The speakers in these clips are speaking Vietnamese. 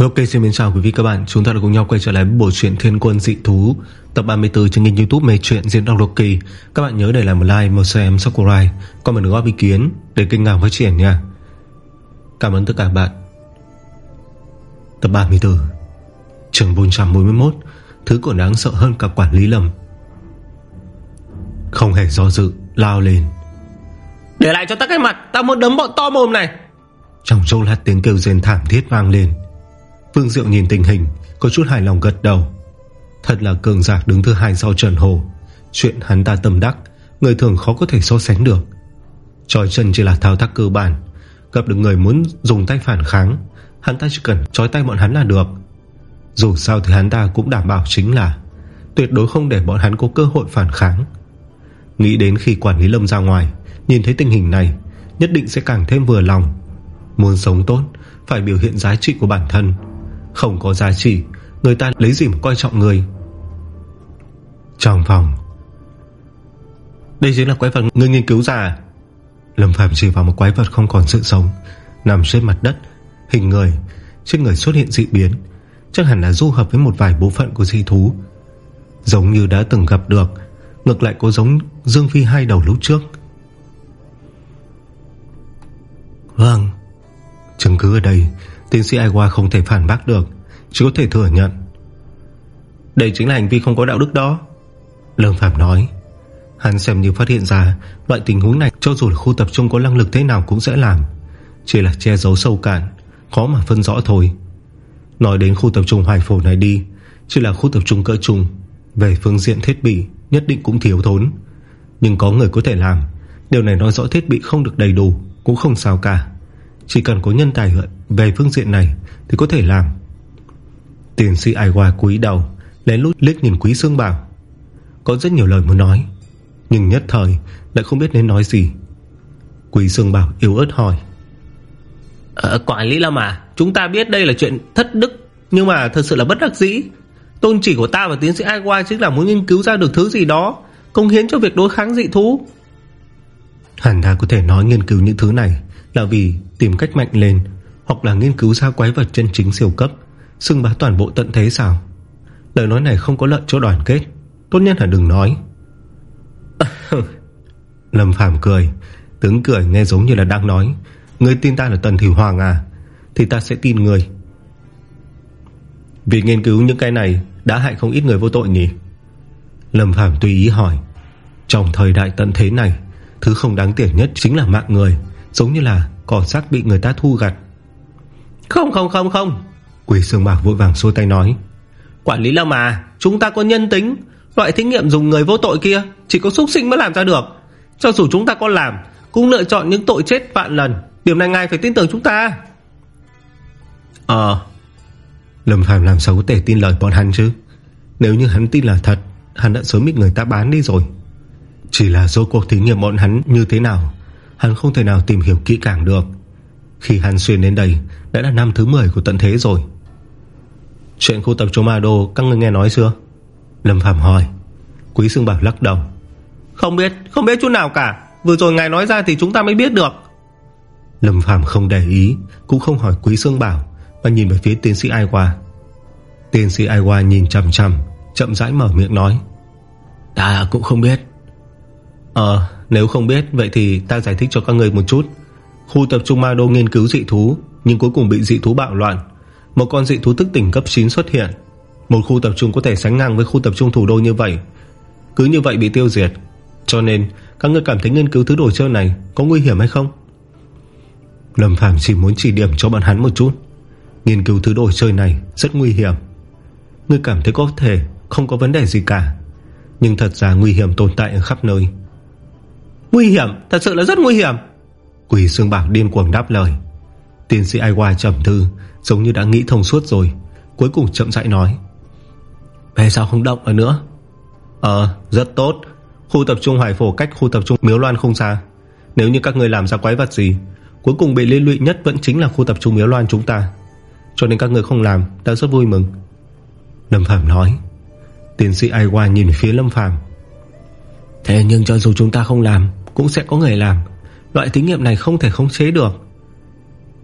Ok xin mến chào quý vị các bạn. Chúng ta đã cùng nhau quay trở lại với bộ truyện Thiên Quân Dị Thú Tập 34 trên kênh youtube mê chuyện diễn đọc độc kỳ. Các bạn nhớ để lại một like, một share, một subscribe mình góp ý kiến để kênh ngào phát triển nha. Cảm ơn tất cả bạn. Tập 34 Trường 441 Thứ còn đáng sợ hơn cả quản lý lầm. Không hề do dự Lao lên. Để lại cho ta cái mặt Tao muốn đấm bọn to mồm này. Trong chốc lát tiếng kêu rên thảm thiết vang lên Vương Diệu nhìn tình hình, Có chút hài lòng gật đầu. Thật là cường giạc đứng thứ hai sau Trần Hồ. Chuyện hắn ta tâm đắc, Người thường khó có thể so sánh được. Chói chân chỉ là thao tác cơ bản. Gặp được người muốn dùng tay phản kháng, Hắn ta chỉ cần chói tay bọn hắn là được. Dù sao thì hắn ta cũng đảm bảo chính là Tuyệt đối không để bọn hắn có cơ hội phản kháng. Nghĩ đến khi quản lý lâm ra ngoài, Nhìn thấy tình hình này, Nhất định sẽ càng thêm vừa lòng. Muốn sống tốt, Phải biểu hiện giá trị của bản thân. Không có giá trị, Người ta lấy gì mà coi trọng người? Trong phòng. Đây chính là quái vật người nghiên cứu ra à? Lâm Phạm chỉ vào một quái vật không còn sự sống, Nằm trên mặt đất, Hình người. Trên người xuất hiện dị biến. Chắc hẳn là du hợp với một vài bộ phận của dị thú. Giống như đã từng gặp được, Ngược lại có giống Dương Phi hai đầu lúc trước. Vâng. Chứng cứ ở đây. Tiến sĩ Aiwa không thể phản bác được, Chỉ có thể thừa nhận. Đây chính là hành vi không có đạo đức đó. Lâm Phạm nói, Hắn xem như phát hiện ra Loại tình huống này, cho dù là khu tập trung có năng lực thế nào cũng sẽ làm, Chỉ là che giấu sâu cạn, Khó mà phân rõ thôi. Nói đến khu tập trung hoài phổ này đi, Chỉ là khu tập trung cỡ trung, Về phương diện thiết bị nhất định cũng thiếu thốn. Nhưng có người có thể làm, Điều này nói rõ thiết bị không được đầy đủ, Cũng không sao cả. Chỉ cần có nhân tài về phương diện này Thì có thể làm. Tiến sĩ Ai Hoa cúi đầu Lén lút liếc nhìn Quý Sương Bảo. Có rất nhiều lời muốn nói Nhưng nhất thời lại không biết nên nói gì. Quý Sương Bảo yếu ớt hỏi. Ờ, Quản lý Lâm à Chúng ta biết đây là chuyện thất đức Nhưng mà thật sự là bất đắc dĩ. Tôn chỉ của ta và tiến sĩ Ai Qua chính là muốn nghiên cứu ra được thứ gì đó Công hiến cho việc đối kháng dị thú. Hẳn ta có thể nói nghiên cứu những thứ này là vì tìm cách mạnh lên, Hoặc là nghiên cứu ra quái vật chân chính siêu cấp, Xưng bá toàn bộ tận thế sao? Lời nói này không có lợi cho đoàn kết. Tốt nhất là đừng nói. Lâm Phàm cười, Tướng cười nghe giống như là đang nói. Người tin ta là Tần Thủy Hoàng à? Thì ta sẽ tin người Vì nghiên cứu những cái này, Đã hại không ít người vô tội nhỉ? Lâm Phàm tùy ý hỏi. Trong thời đại tận thế này, Thứ không đáng tiền nhất chính là mạng người. Giống như là cỏ xác bị người ta thu gặt. Không không không không. Quỷ Sương Bạc vội vàng xôi tay nói. Quản lý Lâm à Chúng ta có nhân tính. Loại thí nghiệm dùng người vô tội kia Chỉ có súc sinh mới làm ra được. Cho dù chúng ta có làm Cũng lựa chọn những tội chết vạn lần. Điều này ngài phải tin tưởng chúng ta. Ờ. Lâm Phàm làm sao có thể tin lời bọn hắn chứ? Nếu như hắn tin là thật Hắn đã sớm bị người ta bán đi rồi. Chỉ là số cuộc thí nghiệm bọn hắn như thế nào Hắn không thể nào tìm hiểu kỹ càng được. Khi hắn xuyên đến đây Đã là năm thứ 10 của tận thế rồi. Chuyện khu tập chống Ma Đô Các người nghe nói chưa? Lâm Phạm hỏi. Quý Sương Bảo lắc đầu. Không biết, không biết chút nào cả. Vừa rồi ngài nói ra thì chúng ta mới biết được. Lâm Phạm không để ý Cũng không hỏi Quý Sương Bảo Mà nhìn về phía tiến sĩ Ai qua. Tiến sĩ Ai qua nhìn chầm chầm Chậm rãi mở miệng nói. Ta cũng không biết. Ờ nếu không biết, Vậy thì ta giải thích cho các người một chút. Khu tập trung Ma Đô nghiên cứu dị thú, Nhưng cuối cùng bị dị thú bạo loạn. Một con dị thú thức tỉnh cấp 9 xuất hiện. Một khu tập trung có thể sánh ngang với khu tập trung thủ đô như vậy. Cứ như vậy bị tiêu diệt. Cho nên, các người cảm thấy nghiên cứu thứ đồ chơi này Có nguy hiểm hay không? Lâm Phàm chỉ muốn chỉ điểm cho bọn hắn một chút. Nghiên cứu thứ đồ chơi này Rất nguy hiểm. Ngươi cảm thấy có thể không có vấn đề gì cả. Nhưng thật ra nguy hiểm tồn tại ở khắp nơi. Nguy hiểm Thật sự là rất nguy hiểm. Quỷ Sương Bảo điên cuồng đáp lời. Tiến sĩ Ai Hoa trầm thư Giống như đã nghĩ thông suốt rồi Cuối cùng chậm rãi nói. Về sao không động ở nữa. Ờ rất tốt. Khu tập trung Hoài Phổ cách khu tập trung Miếu Loan không xa. Nếu như các người làm ra quái vật gì Cuối cùng bị liên lụy nhất vẫn chính là khu tập trung Miếu Loan chúng ta. Cho nên các người không làm Ta rất vui mừng. Lâm Phàm nói. Tiến sĩ Ai Hoa nhìn phía Lâm Phàm. Thế nhưng cho dù chúng ta không làm cũng sẽ có người làm. Loại thí nghiệm này không thể khống chế được.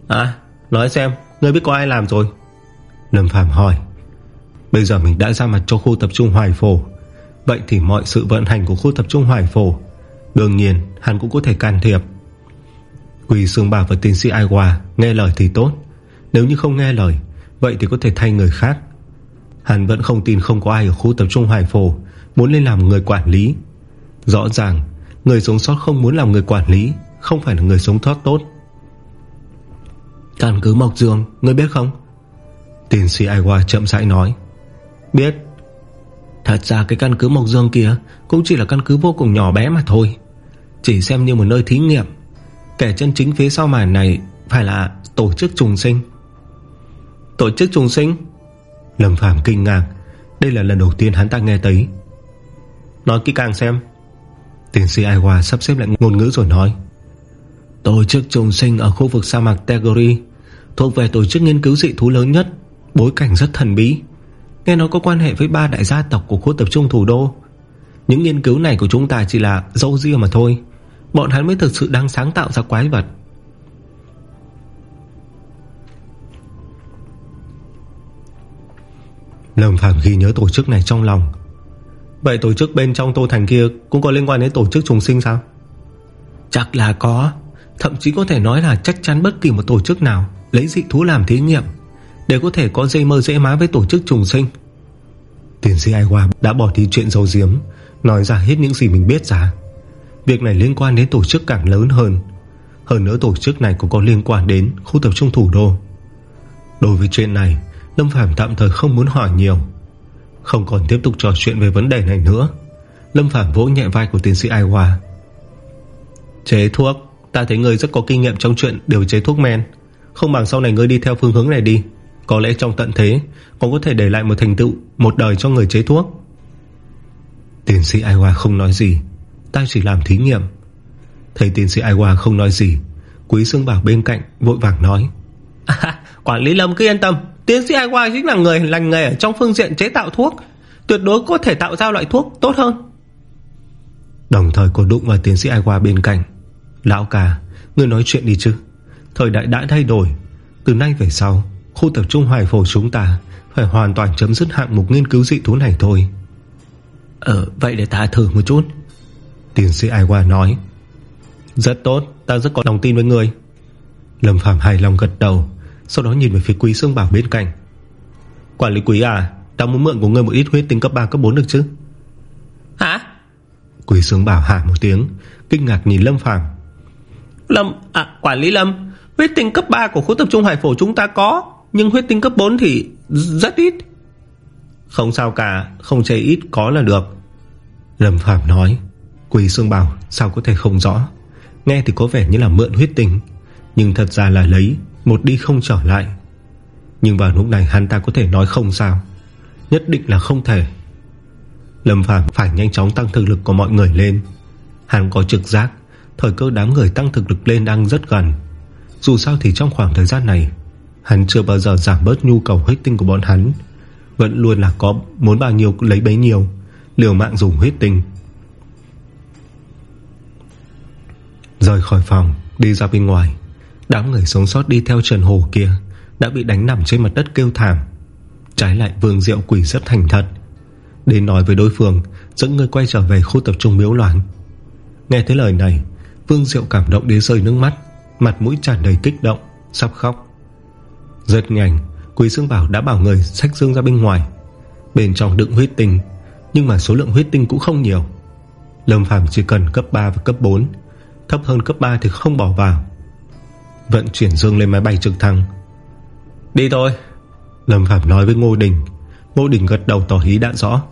À nói xem Ngươi biết có ai làm rồi? Lâm Phàm hỏi. Bây giờ mình đã ra mặt cho khu tập trung Hoài Phổ. Vậy thì mọi sự vận hành của khu tập trung Hoài Phổ, Đương nhiên, hắn cũng có thể can thiệp. Quỳ Sương Bảo và tiến sĩ Ai Hòa Nghe lời thì tốt. Nếu như không nghe lời, Vậy thì có thể thay người khác. Hắn vẫn không tin không có ai ở khu tập trung Hoài Phổ, Muốn lên làm người quản lý. Rõ ràng Người sống sót không muốn làm người quản lý, Không phải là người sống sót tốt. Căn cứ Mộc Dương Ngươi biết không? Tiến sĩ Ai Hoa chậm rãi nói. Biết. Thật ra cái căn cứ Mộc Dương kia Cũng chỉ là căn cứ vô cùng nhỏ bé mà thôi. Chỉ xem như một nơi thí nghiệm. Kẻ chân chính phía sau màn này Phải là tổ chức trùng sinh. Tổ chức trùng sinh? Lâm Phàm kinh ngạc. Đây là lần đầu tiên hắn ta nghe thấy. Nói kỹ càng xem. Tiến sĩ Aiwa sắp xếp lại ngôn ngữ rồi nói. Tổ chức trùng sinh ở khu vực sa mạc Tegori Thuộc về tổ chức nghiên cứu dị thú lớn nhất, Bối cảnh rất thần bí. Nghe nói có quan hệ với ba đại gia tộc của khu tập trung thủ đô. Những nghiên cứu này của chúng ta chỉ là dâu riêng mà thôi. Bọn hắn mới thực sự đang sáng tạo ra quái vật. Lâm Phạm ghi nhớ tổ chức này trong lòng. Vậy tổ chức bên trong Tô Thành kia Cũng có liên quan đến tổ chức trùng sinh sao? Chắc là có. Thậm chí có thể nói là chắc chắn bất kỳ một tổ chức nào Lấy dị thú làm thí nghiệm Để có thể có dây mơ dễ má với tổ chức trùng sinh. Tiến sĩ Ai Hoa đã bỏ đi chuyện dấu diếm Nói ra hết những gì mình biết ra. Việc này liên quan đến tổ chức càng lớn hơn. Hơn nữa tổ chức này cũng có liên quan đến Khu tập trung thủ đô. Đối với chuyện này Lâm Phàm tạm thời không muốn hỏi nhiều không còn tiếp tục trò chuyện về vấn đề này nữa. Lâm Phàm vỗ nhẹ vai của tiến sĩ Ai Hòa Chế thuốc Ta thấy người rất có kinh nghiệm trong chuyện điều chế thuốc men. Không bằng sau này ngươi đi theo phương hướng này đi. Có lẽ trong tận thế Còn có thể để lại một thành tựu Một đời cho người chế thuốc. Tiến sĩ Ai Hòa không nói gì. Ta chỉ làm thí nghiệm. Thấy tiến sĩ Ai Hòa không nói gì Quý Sương Bảo bên cạnh vội vàng nói. À, Quản lý Lâm cứ yên tâm. Tiến sĩ Ai Hoa chính là người lành nghề Ở trong phương diện chế tạo thuốc Tuyệt đối có thể tạo ra loại thuốc tốt hơn. Đồng thời cô đụng vào tiến sĩ Ai Hoa bên cạnh. Lão ca Ngươi nói chuyện đi chứ. Thời đại đã thay đổi. Từ nay về sau Khu tập trung hoài phổ chúng ta Phải hoàn toàn chấm dứt hạng mục nghiên cứu dị thú này thôi. Ờ vậy để ta thử một chút. Tiến sĩ Ai Hoa nói. Rất tốt Ta rất có lòng tin với người Lâm Phạm hài lòng gật đầu Sau đó nhìn về phía Quý Sương Bảo bên cạnh. Quản lý Quý à Ta muốn mượn của ngươi một ít huyết tinh cấp 3 cấp 4 được chứ? Hả? Quý Sương Bảo hạ một tiếng Kinh ngạc nhìn Lâm Phạm Lâm, à quản lý Lâm Huyết tinh cấp 3 của khu tập trung hải phổ chúng ta có Nhưng huyết tinh cấp 4 thì rất ít. Không sao cả Không chê ít có là được. Lâm Phạm nói. Quỳ Sương Bảo sao có thể không rõ? Nghe thì có vẻ như là mượn huyết tinh Nhưng thật ra là lấy một đi không trở lại. Nhưng vào lúc này hắn ta có thể nói không sao. Nhất định là không thể. Lâm Phạm phải nhanh chóng tăng thực lực của mọi người lên. Hắn có trực giác, Thời cơ đám người tăng thực lực lên đang rất gần. Dù sao thì trong khoảng thời gian này, Hắn chưa bao giờ giảm bớt nhu cầu huyết tinh của bọn hắn. Vẫn luôn là có Muốn bao nhiêu lấy bấy nhiêu, Liều mạng dùng huyết tinh. Rời khỏi phòng, Đi ra bên ngoài. Đám người sống sót đi theo Trần Hồ kia Đã bị đánh nằm trên mặt đất kêu thảm. Trái lại, Vương Diệu quỷ rất thành thật. Đến nói với đối phương, Dẫn người quay trở về khu tập trung miếu loạn. Nghe thấy lời này, Vương Diệu cảm động đến rơi nước mắt, Mặt mũi tràn đầy kích động, Sắp khóc. Rất nhanh, Quý Dương Bảo đã bảo người sách dương ra bên ngoài. Bên trong đựng huyết tinh, Nhưng mà số lượng huyết tinh cũng không nhiều. Lâm Phàm chỉ cần cấp 3 và cấp 4 Thấp hơn cấp 3 thì không bỏ vào. Vận chuyển dương lên máy bay trực thăng. Đi thôi. Lâm Phạm nói với Ngô Đình. Ngô Đình gật đầu tỏ ý đã rõ.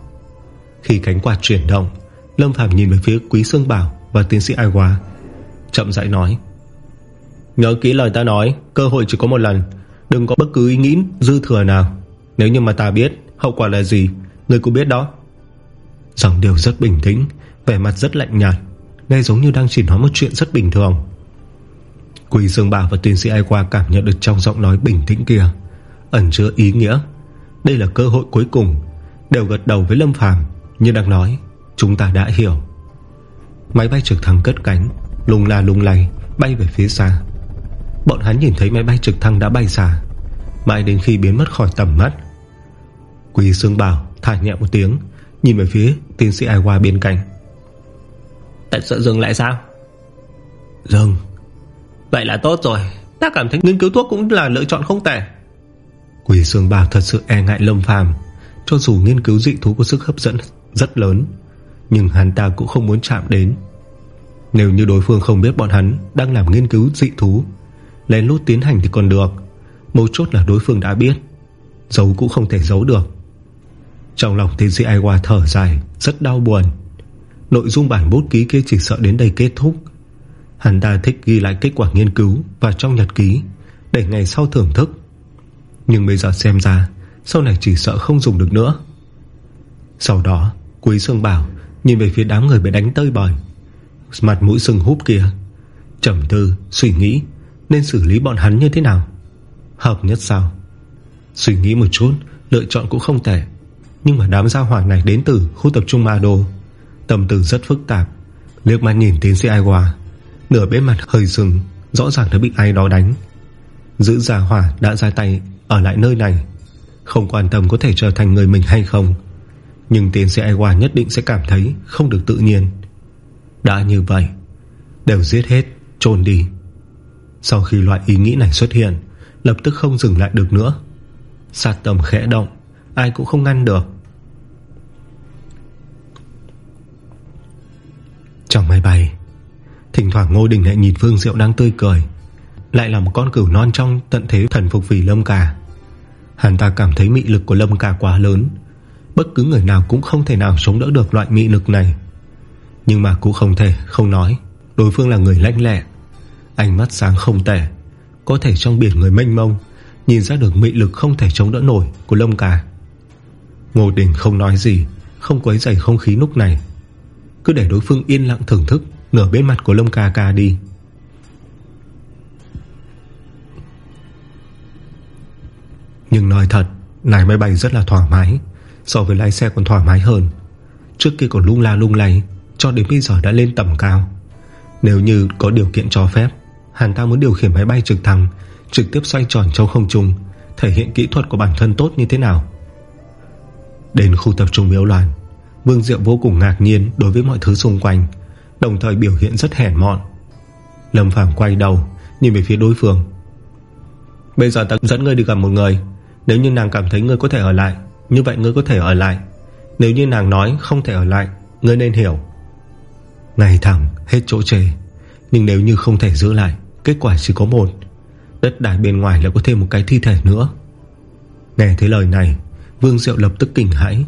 Khi cánh quạt chuyển động Lâm Phạm nhìn về phía Quý Sương Bảo Và tiến sĩ Ai Hoa Chậm rãi nói. Nhớ kỹ lời ta nói Cơ hội chỉ có một lần. Đừng có bất cứ ý nghĩ dư thừa nào. Nếu như mà ta biết Hậu quả là gì Người cũng biết đó. Giọng điều rất bình tĩnh Vẻ mặt rất lạnh nhạt. Nghe giống như đang chỉ nói một chuyện rất bình thường Quỳ Dương Bảo và tiến sĩ Ai Qua cảm nhận được trong giọng nói bình tĩnh kia. Ẩn chứa ý nghĩa. Đây là cơ hội cuối cùng. Đều gật đầu với Lâm Phàm Như đang nói. Chúng ta đã hiểu. Máy bay trực thăng cất cánh Lùng la lùng lay bay về phía xa. Bọn hắn nhìn thấy máy bay trực thăng đã bay xa. Mãi đến khi biến mất khỏi tầm mắt Quý Sương Bảo thả nhẹ một tiếng Nhìn về phía tiến sĩ Ai Hoa bên cạnh. Thật sợ dừng lại sao Dừng Vậy là tốt rồi. Ta cảm thấy nghiên cứu thuốc cũng là lựa chọn không tệ. Quỷ Sương Bảo thật sự e ngại Lâm Phàm. Cho dù nghiên cứu dị thú có sức hấp dẫn rất lớn, Nhưng hắn ta cũng không muốn chạm đến. Nếu như đối phương không biết bọn hắn Đang làm nghiên cứu dị thú, Lén lút tiến hành thì còn được. Mấu chốt là đối phương đã biết, Giấu cũng không thể giấu được. Trong lòng tiến sĩ Ai Hoa thở dài, Rất đau buồn. Nội dung bản bút ký kia chỉ sợ đến đây kết thúc. Hắn ta thích ghi lại kết quả nghiên cứu Và trong nhật ký Để ngày sau thưởng thức. Nhưng bây giờ xem ra Sau này chỉ sợ không dùng được nữa. Sau đó Quý Sương Bảo Nhìn về phía đám người bị đánh tơi bời. Mặt mũi sưng húp kia. Trầm tư, suy nghĩ Nên xử lý bọn hắn như thế nào? Hợp nhất sao? Suy nghĩ một chút Lựa chọn cũng không tệ. Nhưng mà đám gia hỏa này đến từ khu tập trung Ma Đô. Tâm tư rất phức tạp. Liếc mắt nhìn tiến sĩ Ai Hòa Nửa bên mặt hơi rừng Rõ ràng đã bị ai đó đánh. Giữ giả hỏa đã ra tay Ở lại nơi này Không quan tâm có thể trở thành người mình hay không. Nhưng tiến sĩ Ai nhất định sẽ cảm thấy Không được tự nhiên. Đã như vậy Đều giết hết, trôn đi. Sau khi loại ý nghĩ này xuất hiện Lập tức không dừng lại được nữa. Sát tầm khẽ động Ai cũng không ngăn được. Trong máy bay Thỉnh thoảng Ngô Đình lại nhìn Phương Diệu đang tươi cười. Lại là một con cửu non trong tận thế thần phục vì Lâm Cà. Hắn ta cảm thấy mị lực của Lâm Cà quá lớn. Bất cứ người nào cũng không thể nào chống đỡ được loại mị lực này. Nhưng mà cũng không thể không nói, Đối phương là người lãnh lẹ. Ánh mắt sáng không tẻ, Có thể trong biển người mênh mông, Nhìn ra được mị lực không thể chống đỡ nổi Của Lâm Cà. Ngô Đình không nói gì, Không quấy dày không khí lúc này. Cứ để đối phương yên lặng thưởng thức. Nửa bên mặt của lông Cà Cà đi. Nhưng nói thật Lái máy bay rất là thoải mái, So với lái xe còn thoải mái hơn. Trước kia còn lung la lung lay, Cho đến bây giờ đã lên tầm cao. Nếu như có điều kiện cho phép Hàn ta muốn điều khiển máy bay trực thăng, Trực tiếp xoay tròn trong không trung, Thể hiện kỹ thuật của bản thân tốt như thế nào. Đến khu tập trung miếu loạn, Vương Diệu vô cùng ngạc nhiên Đối với mọi thứ xung quanh. Đồng thời biểu hiện rất hèn mọn. Lâm Phàm quay đầu, Nhìn về phía đối phương. Bây giờ ta dẫn ngươi đi gặp một người. Nếu như nàng cảm thấy ngươi có thể ở lại, Như vậy ngươi có thể ở lại. Nếu như nàng nói không thể ở lại, Ngươi nên hiểu. Ngay thẳng, hết chỗ chê. Nhưng nếu như không thể giữ lại, Kết quả chỉ có một. Đất đài bên ngoài lại có thêm một cái thi thể nữa. Nghe thấy lời này, Vương Diệu lập tức kinh hãi.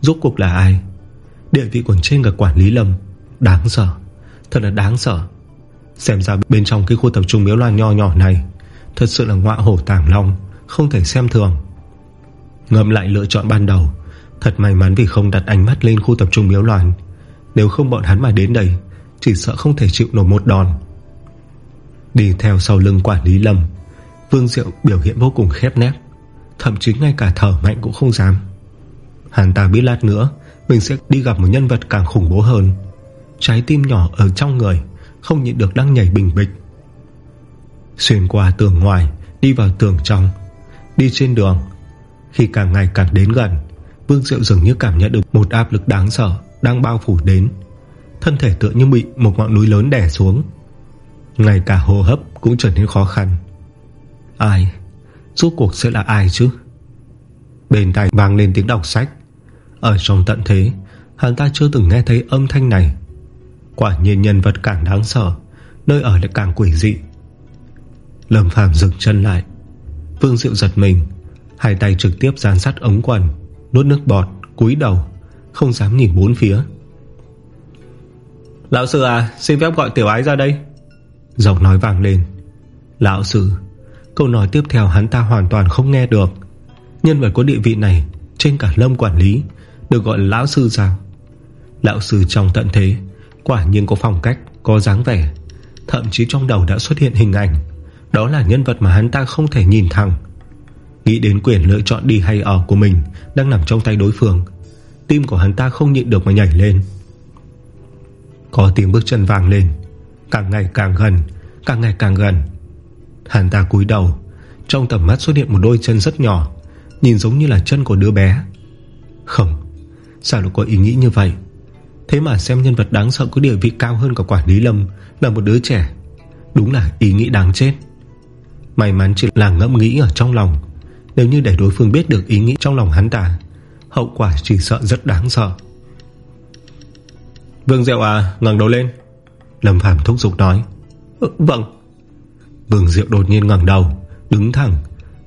Rốt cuộc là ai? Địa vị còn trên cả quản lý lâm. Đáng sợ. Thật là đáng sợ. Xem ra bên trong cái khu tập trung miếu loan nho nhỏ này, Thật sự là ngọa hổ tàng long, Không thể xem thường. Ngâm lại lựa chọn ban đầu, Thật may mắn vì không đặt ánh mắt lên khu tập trung miếu loạn Nếu không bọn hắn mà đến đây, Chỉ sợ không thể chịu nổi một đòn. Đi theo sau lưng quản lý lâm, Vương Diệu biểu hiện vô cùng khép nép Thậm chí ngay cả thở mạnh cũng không dám. Hắn ta biết lát nữa, Mình sẽ đi gặp một nhân vật càng khủng bố hơn. Trái tim nhỏ ở trong người, Không nhịn được đang nhảy bình bịch. Xuyên qua tường ngoài, Đi vào tường trong, Đi trên đường. Khi càng ngày càng đến gần, Vương Diệu dường như cảm nhận được một áp lực đáng sợ Đang bao phủ đến. Thân thể tựa như bị một ngọn núi lớn đè xuống. Ngay cả hô hấp cũng trở nên khó khăn. Ai? Rốt cuộc sẽ là ai chứ? Bên tai vang lên tiếng đọc sách. Ở trong tận thế, Hắn ta chưa từng nghe thấy âm thanh này. Quả nhiên nhân vật càng đáng sợ Nơi ở lại càng quỷ dị. Lâm Phàm dừng chân lại. Vương Diệu giật mình Hai tay trực tiếp dán sát ống quần Nuốt nước bọt, cúi đầu Không dám nhìn bốn phía. Lão sư à Xin phép gọi tiểu ái ra đây. Giọng nói vàng lên. Lão sư Câu nói tiếp theo hắn ta hoàn toàn không nghe được. Nhân vật có địa vị này Trên cả lâm quản lý Được gọi là lão sư sao? Lão sư trong tận thế Quả nhiên có phong cách, có dáng vẻ. Thậm chí trong đầu đã xuất hiện hình ảnh. Đó là nhân vật mà hắn ta không thể nhìn thẳng. Nghĩ đến quyền lựa chọn đi hay ở của mình Đang nằm trong tay đối phương Tim của hắn ta không nhịn được mà nhảy lên. Có tiếng bước chân vàng lên. Càng ngày càng gần Càng ngày càng gần. Hắn ta cúi đầu. Trong tầm mắt xuất hiện một đôi chân rất nhỏ Nhìn giống như là chân của đứa bé. Không Sao lại có ý nghĩ như vậy? Thế mà xem nhân vật đáng sợ có địa vị cao hơn cả quản lý lâm Là một đứa trẻ. Đúng là ý nghĩ đáng chết. May mắn chỉ là ngẫm nghĩ ở trong lòng. Nếu như để đối phương biết được ý nghĩ trong lòng hắn ta Hậu quả chỉ sợ rất đáng sợ. Vương Diệu à ngẩng đầu lên. Lâm Phàm thúc giục nói. Ừ, Vâng. Vương Diệu đột nhiên ngẩng đầu Đứng thẳng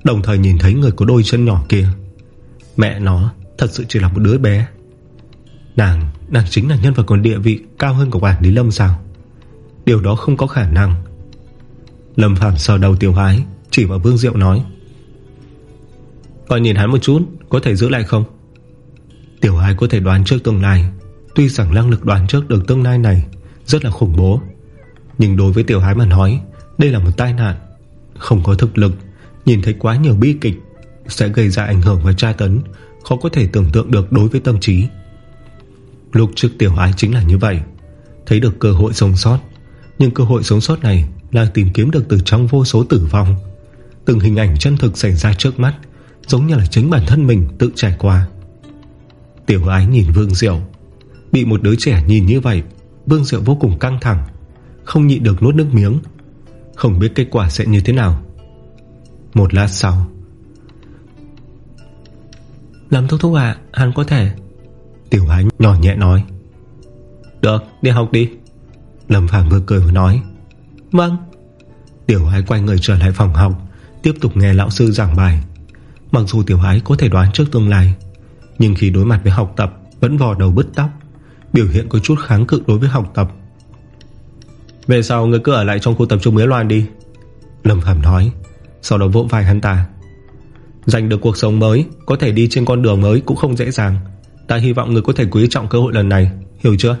Đồng thời nhìn thấy người có đôi chân nhỏ kia. Mẹ nó thật sự chỉ là một đứa bé. Nàng Nàng chính là nhân vật còn địa vị cao hơn của quản lý Lâm sao. Điều đó không có khả năng. Lâm Phạm sờ đầu tiểu hái, Chỉ vào Vương Diệu nói. Coi nhìn hắn một chút, Có thể giữ lại không? Tiểu hái có thể đoán trước tương lai. Tuy rằng năng lực đoán trước được tương lai này Rất là khủng bố, Nhưng đối với tiểu hái mà nói, Đây là một tai nạn. Không có thực lực, Nhìn thấy quá nhiều bi kịch Sẽ gây ra ảnh hưởng và tra tấn, Khó có thể tưởng tượng được đối với tâm trí. Lúc trước tiểu ái chính là như vậy. Thấy được cơ hội sống sót, Nhưng cơ hội sống sót này Là tìm kiếm được từ trong vô số tử vong. Từng hình ảnh chân thực xảy ra trước mắt, Giống như là chính bản thân mình tự trải qua. Tiểu ái nhìn Vương Diệu. Bị một đứa trẻ nhìn như vậy, Vương Diệu vô cùng căng thẳng, Không nhịn được nuốt nước miếng. Không biết kết quả sẽ như thế nào. Một lát sau. Lâm thúc thúc à Hắn có thể Tiểu ái nhỏ nhẹ nói. Được đi học đi. Lâm Phàm vừa cười vừa nói. Vâng. Tiểu ái quay người trở lại phòng học Tiếp tục nghe lão sư giảng bài. Mặc dù tiểu ái có thể đoán trước tương lai Nhưng khi đối mặt với học tập Vẫn vò đầu bứt tóc Biểu hiện có chút kháng cự đối với học tập. Về sau người cứ ở lại trong khu tập trung Miếu Loan đi. Lâm Phạm nói Sau đó vỗ vai hắn ta. Giành được cuộc sống mới Có thể đi trên con đường mới cũng không dễ dàng Ta hy vọng người có thể quý trọng cơ hội lần này Hiểu chưa?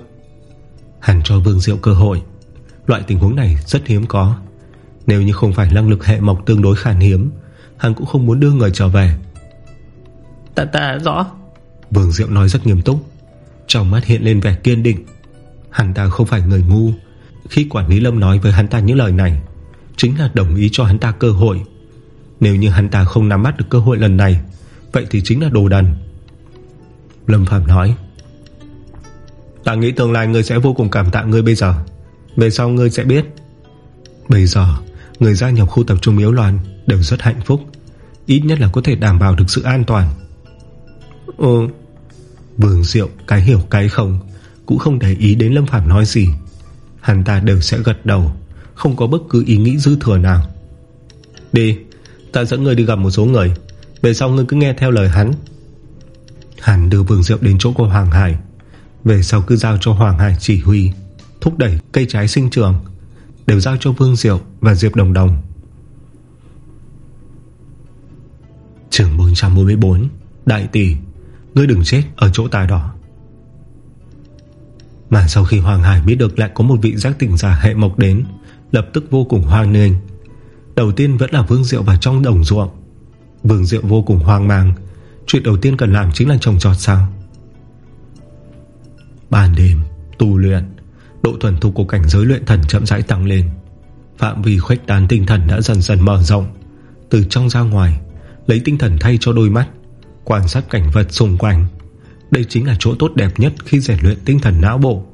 Hắn cho Vương Diệu cơ hội. Loại tình huống này rất hiếm có. Nếu như không phải năng lực hệ mộc tương đối khan hiếm Hắn cũng không muốn đưa người trở về. Ta ta rõ. Vương Diệu nói rất nghiêm túc. Trong mắt hiện lên vẻ kiên định. Hắn ta không phải người ngu. Khi quản lý Lâm nói với hắn ta những lời này Chính là đồng ý cho hắn ta cơ hội. Nếu như hắn ta không nắm bắt được cơ hội lần này Vậy thì chính là đồ đần Lâm Phạm nói. Ta nghĩ tương lai ngươi sẽ vô cùng cảm tạ ngươi bây giờ. Về sau ngươi sẽ biết. Bây giờ, Người gia nhập khu tập trung yếu loạn Đều rất hạnh phúc. Ít nhất là có thể đảm bảo được sự an toàn. Ừ Vương Diệu, cái hiểu cái không, Cũng không để ý đến Lâm Phạm nói gì. Hắn ta đều sẽ gật đầu, Không có bất cứ ý nghĩ dư thừa nào. Đi, Ta dẫn người đi gặp một số người. Về sau ngươi cứ nghe theo lời hắn. Hắn đưa Vương Diệu đến chỗ của Hoàng Hải. Về sau cứ giao cho Hoàng Hải chỉ huy, Thúc đẩy cây trái sinh trường, Đều giao cho Vương Diệu và Diệp Đồng Đồng. Trường 444 Đại tỷ, Ngươi đừng chết ở chỗ tài đỏ Mà sau khi Hoàng Hải biết được lại có một vị giác tỉnh giả hệ mộc đến, Lập tức vô cùng hoang nền Đầu tiên vẫn là Vương Diệu vào trong đồng ruộng. Vương Diệu vô cùng hoang mang Chuyện đầu tiên cần làm chính là trồng trọt sao? Ban đêm, Tu luyện, Độ thuần thục của cảnh giới luyện thần chậm rãi tăng lên. Phạm vi khuếch tán tinh thần đã dần dần mở rộng. Từ trong ra ngoài, Lấy tinh thần thay cho đôi mắt, Quan sát cảnh vật xung quanh. Đây chính là chỗ tốt đẹp nhất Khi rèn luyện tinh thần não bộ.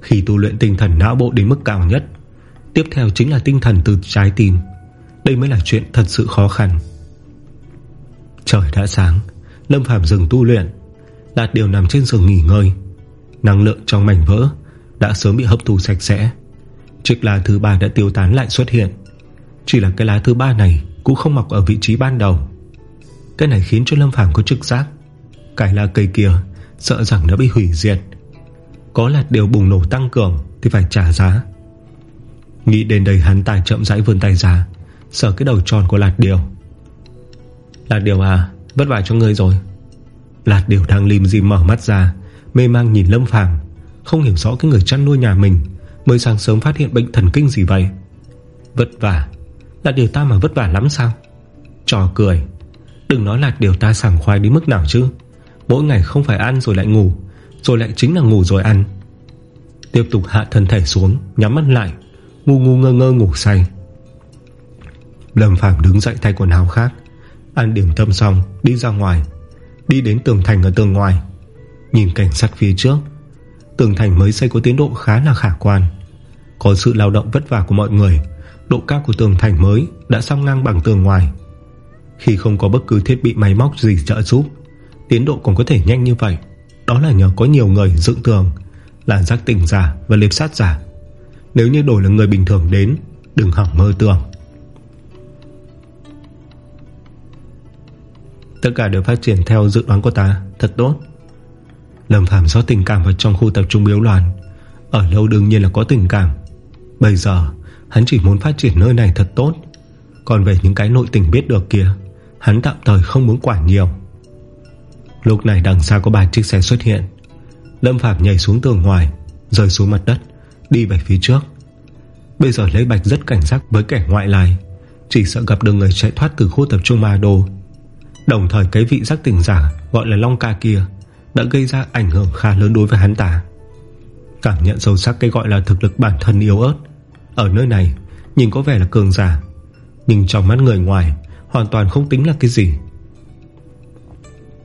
Khi tu luyện tinh thần não bộ đến mức cao nhất, Tiếp theo chính là tinh thần từ trái tim. Đây mới là chuyện thật sự khó khăn. Trời đã sáng, Lâm phàm dừng tu luyện. Đạt điều nằm trên giường nghỉ ngơi. Năng lượng trong mảnh vỡ Đã sớm bị hấp thu sạch sẽ. Chiếc lá thứ ba đã tiêu tán lại xuất hiện. Chỉ là cái lá thứ ba này Cũng không mọc ở vị trí ban đầu. Cái này khiến cho Lâm Phàm có trực giác. Cái lá cây kia Sợ rằng đã bị hủy diệt. Có là điều bùng nổ tăng cường Thì phải trả giá. Nghĩ đến đây hắn tài chậm rãi vươn tay ra Sở cái đầu tròn của lạt điều Lạt điều à Vất vả cho ngươi rồi. Lạt điều đang lim di mở mắt ra, Mê mang nhìn Lâm Phàm, Không hiểu rõ cái người chăn nuôi nhà mình, Mới sáng sớm phát hiện bệnh thần kinh gì vậy. Vất vả Là điều ta mà vất vả lắm sao? Trò cười, Đừng nói là điều ta sảng khoái đến mức nào chứ. Mỗi ngày không phải ăn rồi lại ngủ, Rồi lại chính là ngủ rồi ăn. Tiếp tục hạ thân thể xuống, Nhắm mắt lại, Ngu ngu ngơ ngơ ngủ say. Lâm Phàm đứng dậy thay quần áo khác Ăn điểm tâm xong, Đi ra ngoài. Đi đến tường thành ở tường ngoài. Nhìn cảnh sát phía trước. Tường thành mới xây có tiến độ khá là khả quan. Có sự lao động vất vả của mọi người. Độ cao của tường thành mới Đã song ngang bằng tường ngoài. Khi không có bất cứ thiết bị máy móc gì trợ giúp, Tiến độ còn có thể nhanh như vậy. Đó là nhờ có nhiều người dựng tường Là giác tỉnh giả và liệp sát giả. Nếu như đổi là người bình thường đến, Đừng hỏng mơ tưởng. Tất cả đều phát triển theo dự đoán của ta. Thật tốt. Lâm Phàm rót tình cảm vào trong khu tập trung biếu loạn. Ở lâu đương nhiên là có tình cảm. Bây giờ, Hắn chỉ muốn phát triển nơi này thật tốt. Còn về những cái nội tình biết được kia, Hắn tạm thời không muốn quản nhiều. Lúc này đằng xa có ba chiếc xe xuất hiện. Lâm Phạm nhảy xuống tường ngoài, Rơi xuống mặt đất, Đi về phía trước. Bây giờ lấy bạch rất cảnh giác với kẻ ngoại lai, Chỉ sợ gặp được người chạy thoát từ khu tập trung ma đồ Đồng thời cái vị giác tỉnh giả Gọi là Long Ca kia Đã gây ra ảnh hưởng khá lớn đối với hắn ta. Cảm nhận sâu sắc cái gọi là thực lực bản thân yếu ớt. Ở nơi này, Nhìn có vẻ là cường giả, Nhưng trong mắt người ngoài Hoàn toàn không tính là cái gì.